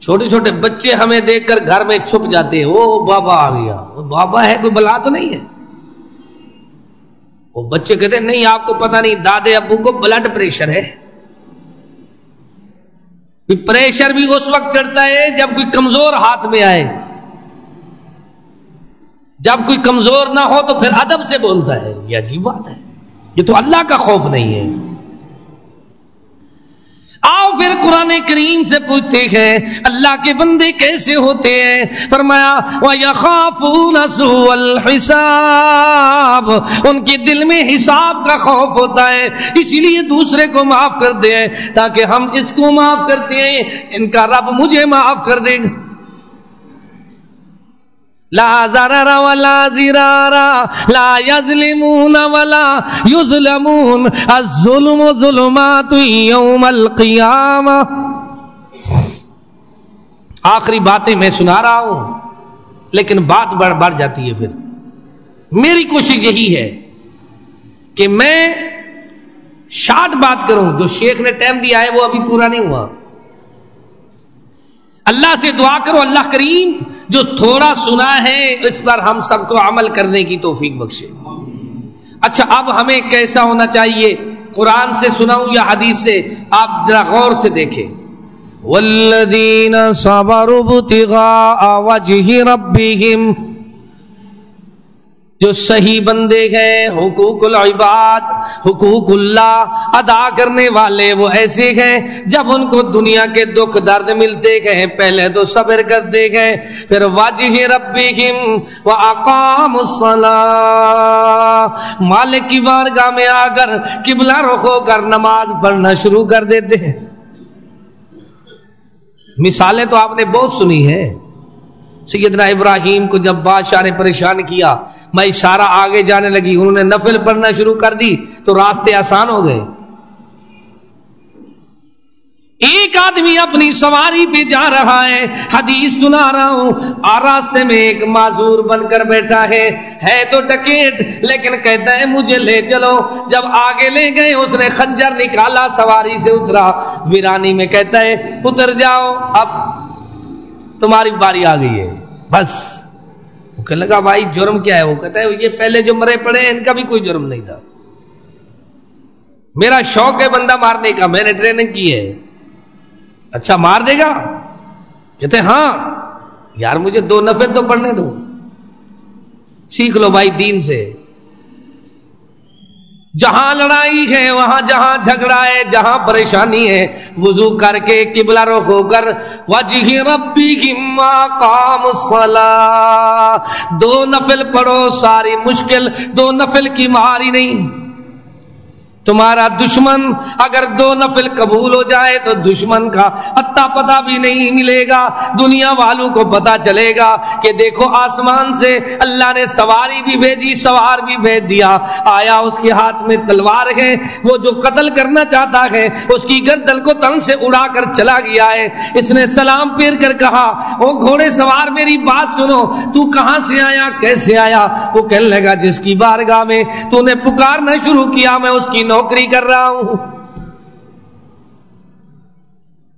چھوٹے چھوٹے بچے ہمیں دیکھ کر گھر میں چھپ جاتے ہیں۔ وہ بابا آ گیا۔ وہ بابا ہے، کوئی بلا تو نہیں ہے۔ وہ بچے کہتے ہیں، نہیں، آپ کو پتا نہیں، دادے ابو کو بلڈ پریشر ہے۔ پریشر بھی اس وقت چڑھتا ہے جب کوئی کمزور ہاتھ میں آئے۔ جب کوئی کمزور نہ ہو تو پھر ادب سے بولتا ہے، یہ عجیب بات ہے۔ یہ تو اللہ کا خوف نہیں ہے۔ آؤ پھر قرآن کریم سے پوچھتے ہیں، اللہ کے بندے کیسے ہوتے ہیں؟ فرمایا الحساب۔ ان کے دل میں حساب کا خوف ہوتا ہے اسی لیے دوسرے کو معاف کر دیں تاکہ ہم اس کو معاف کرتے ہیں۔ ان کا رب مجھے معاف کر دے گا۔ لا ضرر ولا زرارا لا يظلمون ولا يظلمون الظلم ظلمات يوم القيامة آخری باتیں میں سنا رہا ہوں، لیکن بات بڑھ بڑھ جاتی ہے پھر۔ میری کوشش یہی ہے کہ میں شارٹ بات کروں، جو شیخ نے ٹائم دیا ہے وہ ابھی پورا نہیں ہوا۔ اللہ سے دعا کرو، اللہ کریم، جو تھوڑا سنا ہے، اس پر ہم سب کو عمل کرنے کی توفیق بخشے۔ اچھا اب ہمیں کیسا ہونا چاہیے؟ قرآن سے سناؤں یا حدیث سے؟ آپ ذرا غور سے دیکھیں۔ والذین صبروا ابتغاء وجہ ربهم جو صحیح بندے ہیں، حقوق العباد، حقوق اللہ ادا کرنے والے وہ ایسے ہیں، جب ان کو دنیا کے دکھ درد ملتے ہیں، پہلے تو صبر کرتے ہیں، پھر واجہ ربہم و اقام الصلاة۔ مالک کی بارگاہ میں آ کر قبلہ رخ ہو کر نماز پڑھنا شروع کر دیتے ہیں۔ مثالیں تو آپ نے بہت سنی ہے سیدنا ابراہیم کو جب بادشاہ نے پریشان کیا میں اشارہ آگے جانے لگی، انہوں نے نفل پڑھنا شروع کر دی، تو راستے آسان ہو گئے۔ ایک آدمی اپنی سواری پہ جا رہا ہے، حدیث سنا رہا ہوں۔ اور راستے میں ایک معذور بن کر بیٹھا ہے۔ ہے تو ٹکیٹ لیکن کہتا ہے، مجھے لے چلو۔ جب آگے لے گئے، اس نے خنجر نکالا، سواری سے اترا۔ ویرانی میں کہتا ہے، اتر جاؤ، اب تمہاری باری آ گئی ہے۔ بس۔ وہ کہنے لگا، بھائی جرم کیا ہے؟ وہ کہتا ہے، یہ پہلے جو مرے پڑے ہیں، ان کا بھی کوئی جرم نہیں تھا۔ میرا شوق ہے بندہ مارنے کا، میں نے ٹریننگ کی ہے۔ اچھا مار دے گا؟ کہتے ہاں۔ یار، مجھے دو نفل تو پڑھنے دو۔ سیکھ لو بھائی دین سے۔ جہاں لڑائی ہے، وہاں جہاں جھگڑا ہے، جہاں پریشانی ہے، وضو کر کے قبلہ رخ ہو کر، وجہ ربی کام دو نفل پڑھو، ساری مشکل، دو نفل کی ماری نہیں۔ تمہارا دشمن اگر دو نفل قبول ہو جائے تو دشمن کا اتا پتا بھی نہیں ملے گا۔ دنیا والوں کو پتا چلے گا کہ دیکھو آسمان سے اللہ نے سواری بھی بھیجی، سوار بھی بھیج دیا۔ آیا اس کے ہاتھ میں تلوار ہے؟ وہ جو قتل کرنا چاہتا ہے، اس کی گردل کو تن سے اڑا کر چلا گیا ہے۔ اس نے سلام پھیر کر کہا وہ گھوڑے سوار، میری بات سنو، تو کہاں سے آیا؟ کیسے آیا؟ وہ کہنے لگا، جس کی بارگاہ میں تو نے پکارنا شروع کیا، میں اس کی نوکری کر رہا ہوں۔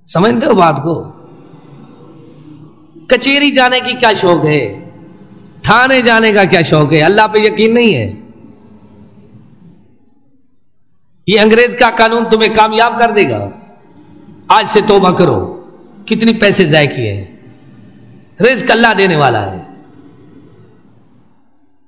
سمجھتے ہو بات کو؟ کچہری جانے کی کیا شوق ہے؟ تھانے جانے کا کیا شوق ہے؟ اللہ پہ یقین نہیں ہے۔ یہ انگریز کا قانون تمہیں کامیاب کر دے گا۔ آج سے توبہ کرو۔ کتنی پیسے ضائع کیے ہیں۔ رزق اللہ دینے والا ہے۔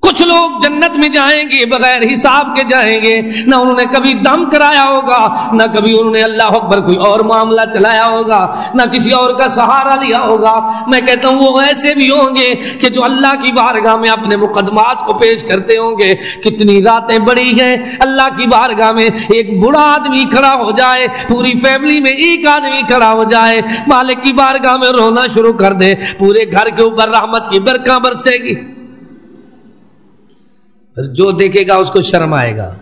کچھ لوگ جنت میں جائیں گے، بغیر حساب کے جائیں گے۔ نہ انہوں نے کبھی دم کرایا ہوگا، نہ کبھی انہوں نے اللہ اکبر کوئی اور معاملہ چلایا ہوگا، نہ کسی اور کا سہارا لیا ہوگا۔ میں کہتا ہوں وہ ایسے بھی ہوں گے کہ جو اللہ کی بارگاہ میں اپنے مقدمات کو پیش کرتے ہوں گے۔ کتنی راتیں بڑی ہیں۔ اللہ کی بارگاہ میں ایک بڑا آدمی کھڑا ہو جائے، پوری فیملی میں ایک آدمی کھڑا ہو جائے۔ مالک کی بارگاہ میں رونا شروع کر دے، پورے گھر کے اوپر رحمت کی برکاں برسے گی۔ جو دیکھے گا اس کو شرم آئے گا۔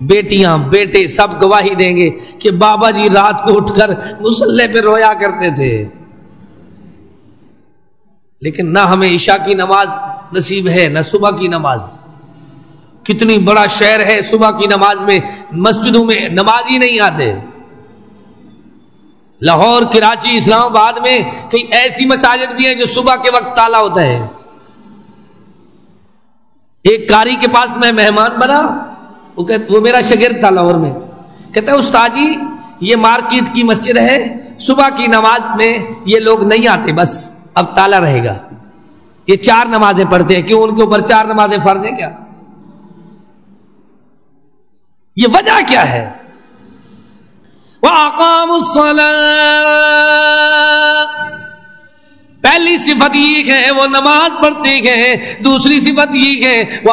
بیٹیاں، بیٹے سب گواہی دیں گے کہ بابا جی رات کو اٹھ کر مسلح پہ رویا کرتے تھے۔ لیکن نہ ہمیں عشاء کی نماز نصیب ہے، نہ صبح کی نماز۔ کتنی بڑا شہر ہے صبح کی نماز میں، مسجدوں میں نماز ہی نہیں آتے۔ لاہور، کراچی، اسلام آباد میں کئی ایسی مساجد بھی ہیں جو صبح کے وقت تالا ہوتا ہے۔ ایک کاری کے پاس میں مہمان بنا، وہ کہ وہ میرا شگرد تھا لاہور میں۔ کہتے ہیں استاد جی یہ مارکیٹ کی مسجد ہے، صبح کی نماز میں یہ لوگ نہیں آتے، بس اب تالا رہے گا۔ یہ چار نمازیں پڑھتے ہیں، کیوں ان کے اوپر چار نمازیں فرض ہیں کیا؟ یہ وجہ کیا ہے؟ وہ آکام پہلی صفت یہ ہے، وہ نماز پڑھتے ہیں، دوسری صفت یہ ہے وہ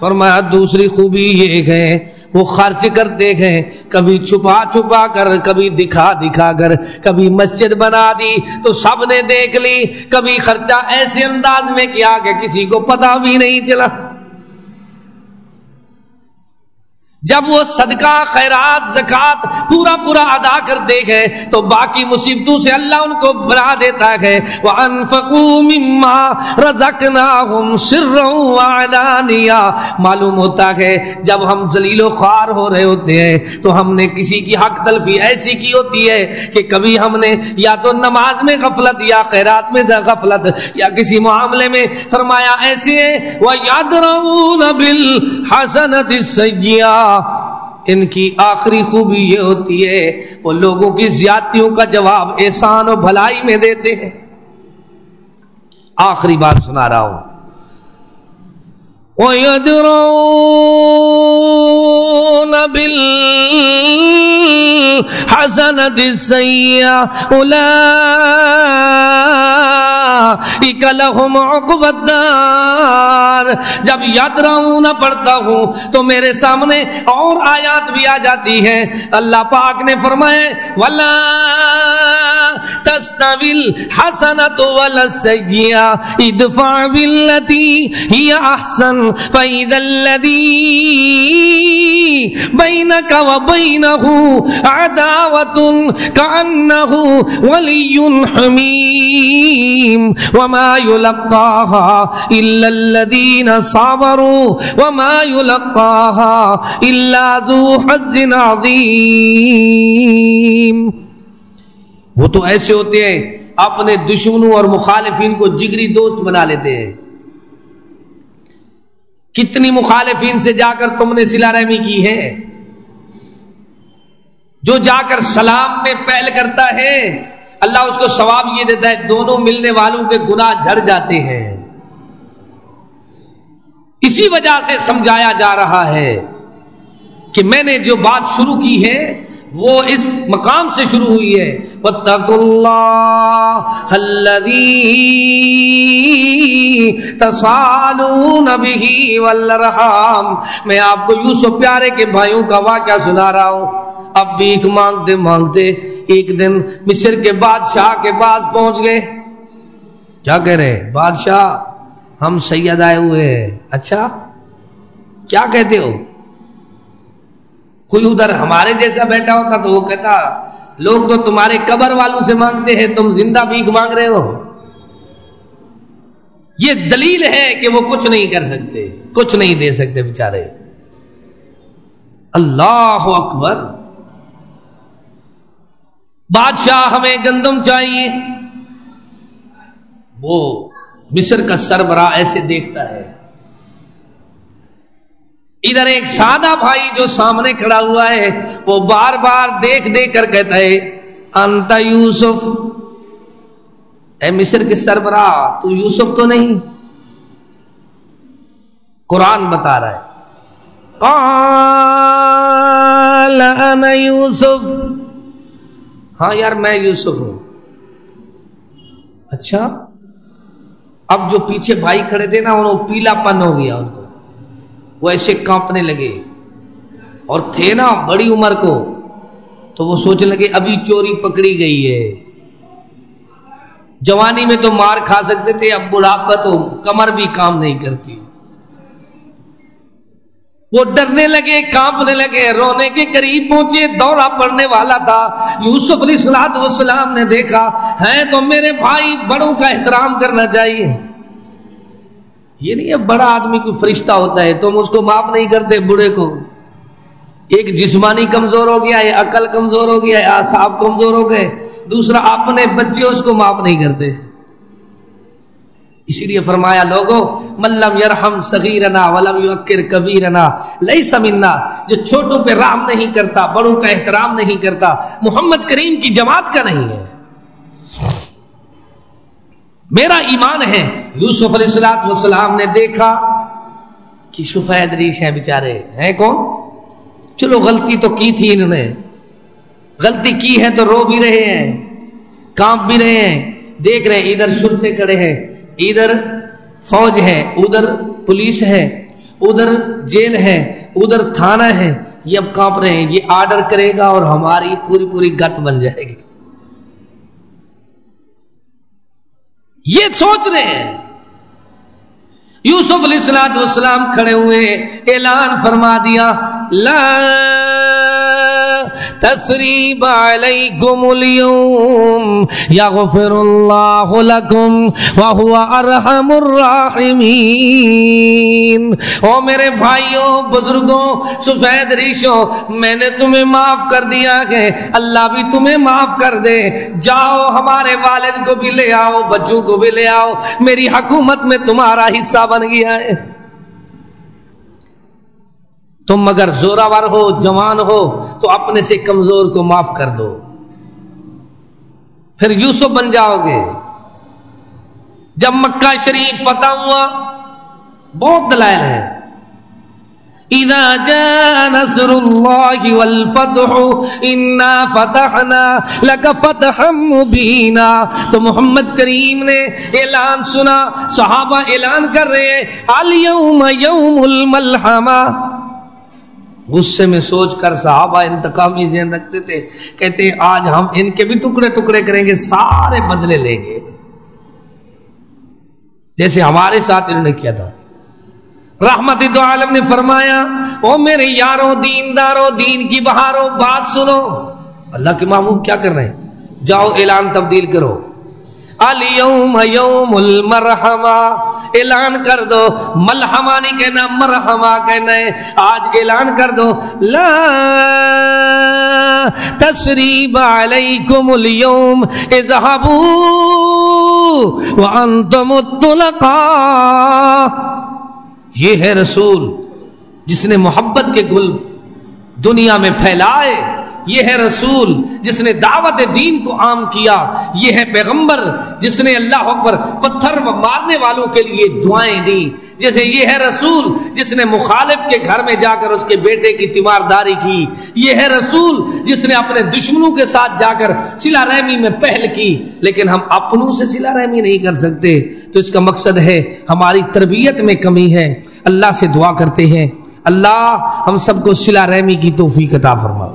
فرمایا، دوسری خوبی یہ ہے، وہ خرچ کرتے ہیں، کبھی چھپا چھپا کر، کبھی دکھا دکھا کر، کبھی مسجد بنا دی تو سب نے دیکھ لی، کبھی خرچہ ایسے انداز میں کیا کہ کسی کو پتا بھی نہیں چلا۔ جب وہ صدقہ، خیرات زکات پورا پورا ادا کر دے گئے تو باقی مصیبتوں سے اللہ ان کو بنا دیتا ہے۔ معلوم ہوتا ہے، جب ہم ذلیل و خوار ہو رہے ہوتے ہیں، تو ہم نے کسی کی حق تلفی ایسی کی ہوتی ہے کہ کبھی ہم نے یا تو نماز میں غفلت یا خیرات میں غفلت، یا کسی معاملے میں فرمایا ایسے وہ یاد بل حسنت سیاح ان کی آخری خوبی یہ ہوتی ہے، وہ لوگوں کی زیادتیوں کا جواب احسان و بھلائی میں دیتے ہیں۔ آخری بات سنا رہا ہوں۔ بل حسن اولا الدار. جب یاد نہ پڑھتا ہوں تو میرے سامنے اور آیات بھی آ جاتی ہے اللہ پاک نے فرمائے ولا تستویل حسنت ولا سیئہ ادفع باللتی ہی احسن فید الذی بینک و بینہو عداوت کانہو ولی حمیم وما يلقاها الا الذين صبروا وما يلقاها الا ذو حظ عظیم وہ تو ایسے ہوتے ہیں، اپنے دشمنوں اور مخالفین کو جگری دوست بنا لیتے ہیں۔ کتنی مخالفین سے جا کر تم نے سلا رحمی کی ہے؟ جو جا کر سلام میں پہل کرتا ہے، اللہ اس کو ثواب یہ دیتا ہے، دونوں ملنے والوں کے گناہ جھڑ جاتے ہیں۔ اسی وجہ سے سمجھایا جا رہا ہے کہ میں نے جو بات شروع کی ہے وہ اس مقام سے شروع ہوئی ہے۔ وَاتَّقُوا اللَّهَ الَّذِي تَسَالُونَ بِهِ وَالْرَحَامِ میں آپ کو یوسف پیارے کے بھائیوں کا واقعہ سنا رہا ہوں۔ اب بھی مانگتے مانگتے ایک دن مصر کے بادشاہ کے پاس پہنچ گئے۔ کیا کہہ رہے؟ بادشاہ، ہم سید آئے ہوئے ہیں۔ اچھا کیا کہتے ہو؟ کوئی ادھر ہمارے جیسا بیٹھا ہوتا تو وہ کہتا، لوگ تو تمہارے قبر والوں سے مانگتے ہیں، تم زندہ بھیک مانگ رہے ہو۔ یہ دلیل ہے کہ وہ کچھ نہیں کر سکتے، کچھ نہیں دے سکتے بےچارے اللہ اکبر۔ بادشاہ ہمیں گندم چاہیے۔ وہ مصر کا سربراہ ایسے دیکھتا ہے۔ ادھر ایک سادہ بھائی جو سامنے کھڑا ہوا ہے، وہ بار بار دیکھ دیکھ کر کہتا ہے، انت یوسف۔ اے مصر کے سربراہ، تو یوسف تو نہیں۔ قرآن بتا رہا ہے۔ انا یوسف۔ ہاں یار، میں یوسف ہوں۔ اچھا اب جو پیچھے بھائی کھڑے تھے نا، انہوں پیلا پن ہو گیا ان کو۔ وہ ایسے کانپنے لگے۔ اور تھے نا بڑی عمر کو، تو وہ سوچنے لگے، ابھی چوری پکڑی گئی ہے۔ جوانی میں تو مار کھا سکتے تھے، اب بڑھاپا تو کمر بھی کام نہیں کرتی۔ وہ ڈرنے لگے، کانپنے لگے، رونے کے قریب پہنچے، دورہ پڑنے والا تھا۔ یوسف علیہ السلام والسلام نے دیکھا، ہے تو میرے بھائی، بڑوں کا احترام کرنا چاہیے۔ یہ نہیں ہے بڑا آدمی کوئی فرشتہ ہوتا ہے تم اس کو معاف نہیں کرتے بڑے کو۔ ایک جسمانی کمزور ہو گیا ہے عقل کمزور ہو گیا ہے آساب کمزور ہو گئے۔ دوسرا اپنے بچے اس کو معاف نہیں کرتے۔ اسی لیے فرمایا لوگوں ملم یرحم صغیرنا ولم یوکر کبیرنا لئی سمنا جو چھوٹوں پہ رام نہیں کرتا، بڑوں کا احترام نہیں کرتا، محمد کریم کی جماعت کا نہیں ہے۔ میرا ایمان ہے۔ یوسف علیہ السلاط والسلام نے دیکھا کہ شفید ریش ہیں بیچارے۔ ہیں کون؟ چلو غلطی تو کی تھی انہوں نے۔ غلطی کی ہے تو رو بھی رہے ہیں۔ کانپ بھی رہے ہیں۔ دیکھ رہے ہیں، ادھر شرتے کڑے ہیں۔ ادھر فوج ہے، ادھر پولیس ہے۔ ادھر جیل ہے، ادھر تھانہ ہے۔ یہ اب کانپ رہے ہیں، یہ آرڈر کرے گا اور ہماری پوری پوری گت بن جائے گی۔ یہ سوچ رہے ہیں۔ یوسف علیہ السلام والسلام کھڑے ہوئے اعلان فرما دیا لا تسریب علیکم اليوم یغفر اللہ لکم وہو ارحم الراحمین۔ او میرے بھائیوں، بزرگوں، سفید ریشوں، میں نے تمہیں معاف کر دیا ہے۔ اللہ بھی تمہیں معاف کر دے۔ جاؤ ہمارے والد کو بھی لے آؤ، بچوں کو بھی لے آؤ۔ میری حکومت میں تمہارا حصہ بن گیا ہے۔ تم اگر زوراور ہو، جوان ہو، تو اپنے سے کمزور کو معاف کر دو۔ پھر یوسف بن جاؤ گے۔ جب مکہ شریف فتح ہوا، بہت دلائل ہے اذا جاء نصر الله والفتح انا فتحنا لك فتحا مبینا تو محمد کریم نے اعلان سنا، صحابہ اعلان کر رہے ہیں الیوم یوم الملحمہ غصے میں سوچ کر صحابہ انتقامی ذہن رکھتے تھے، کہتے آج ہم ان کے بھی ٹکڑے ٹکڑے کریں گے، سارے بدلے لیں گے۔ جیسے ہمارے ساتھ انہوں نے کیا تھا۔ رحمت دو عالم نے فرمایا، او میرے یاروں دین داروں دین کی بہاروں بات سنو۔ اللہ کے محبوب کیا کر رہے ہیں؟ جاؤ اعلان تبدیل کرو۔ الیوم یوم المرحمہ اعلان کر دو. ملحمہ نہیں کہنا، مرحمہ کہنا ہے. آج اعلان کر دو. لا تسریب علیکم اليوم. اذهبوا وانتم الطلقاء. یہ ہے رسول جس نے محبت کے گل دنیا میں پھیلائے. یہ ہے رسول جس نے دعوت دین کو عام کیا، یہ ہے پیغمبر جس نے اللہ اکبر پتھر مارنے والوں کے لیے دعائیں دی جیسے یہ ہے رسول جس نے مخالف کے گھر میں جا کر اس کے بیٹے کی تیمارداری کی۔ یہ ہے رسول جس نے اپنے دشمنوں کے ساتھ جا کر سلا رحمی میں پہل کی، لیکن ہم اپنوں سے سلا رحمی نہیں کر سکتے۔ تو اس کا مقصد ہے ہماری تربیت میں کمی ہے۔ اللہ سے دعا کرتے ہیں۔ اللہ ہم سب کو سلا رحمی کی توفیق عطا فرما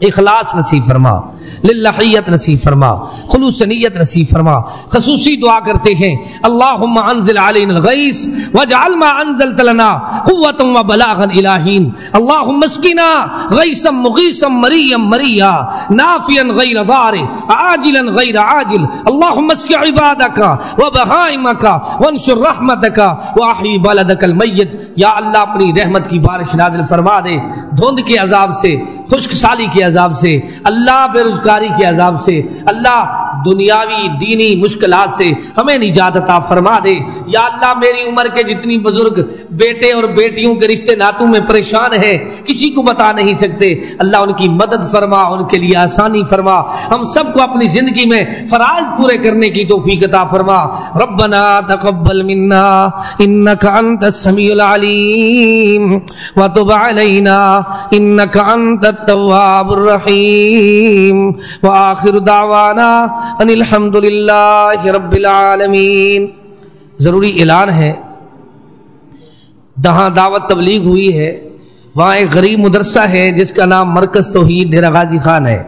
اخلاص نصیب فرما۔ للحیت نصیب فرما خلوص نیت نصیب فرما۔ خصوصی دعا کرتے ہیں، اللہم انزل علینا الغیث وجعل ما انزلت لنا قوتا و بلاغا الہین۔ اللہم اسکنا غیثا مغیثا مریا مریا، نافیا غیر ضار، عاجلا غیر عاجل۔ اللہم اسک عبادکا و بہائمکا وانشر رحمتکا و احی بلدک المیت۔ یا اللہ اپنی رحمت کی بارش نازل فرما دے، دھند کے عذاب سے، خشک سالی کے عذاب سے۔ اللہ بے خودکاری کے عذاب سے اللہ دنیاوی دینی مشکلات سے ہمیں نجات عطا فرما دے۔ یا اللہ، میری عمر کے جتنی بزرگ بیٹے اور بیٹیوں کے رشتے ناتوں میں پریشان ہیں، کسی کو بتا نہیں سکتے۔ اللہ ان کی مدد فرما، ان کے لیے آسانی فرما۔ ہم سب کو اپنی زندگی میں فرائض پورے کرنے کی توفیق عطا فرما۔ ربنا تقبل منا انك انت السميع العليم وتب علينا انك انت التواب الرحيم واخر دعوانا ان الحمد للہ رب العالمین۔ ضروری اعلان ہے جہاں دعوت تبلیغ ہوئی ہے، وہاں ایک غریب مدرسہ ہے جس کا نام مرکز توحید ڈیرا غازی خان ہے۔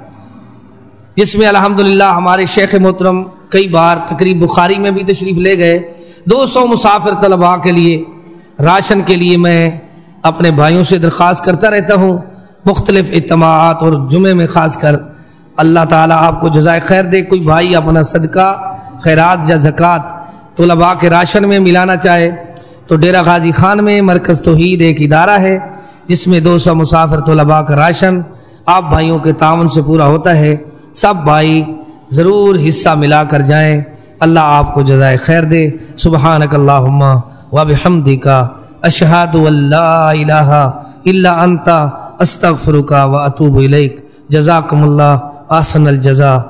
جس میں الحمدللہ ہمارے شیخ محترم کئی بار تقریب بخاری میں بھی تشریف لے گئے۔ دو سو مسافر طلباء کے لیے، راشن کے لیے میں اپنے بھائیوں سے درخواست کرتا رہتا ہوں، مختلف اجتماعات اور جمعے میں خاص کر اللہ تعالیٰ آپ کو جزائے خیر دے، کوئی بھائی اپنا صدقہ، خیرات یا زکوٰۃ طلباء کے راشن میں ملانا چاہے تو ڈیرا غازی خان میں مرکز توحید ایک ادارہ ہے، جس میں دو سو مسافر طلباء کا راشن آپ بھائیوں کے تعاون سے پورا ہوتا ہے۔ سب بھائی ضرور حصہ ملا کر جائیں۔ اللہ آپ کو جزائے خیر دے۔ سبحانک اللہم و بحمدی کا اشہاد اللہ الہ الا انتا استغفرک و اتوب الیک۔ جزاکم اللہ آسن الجزا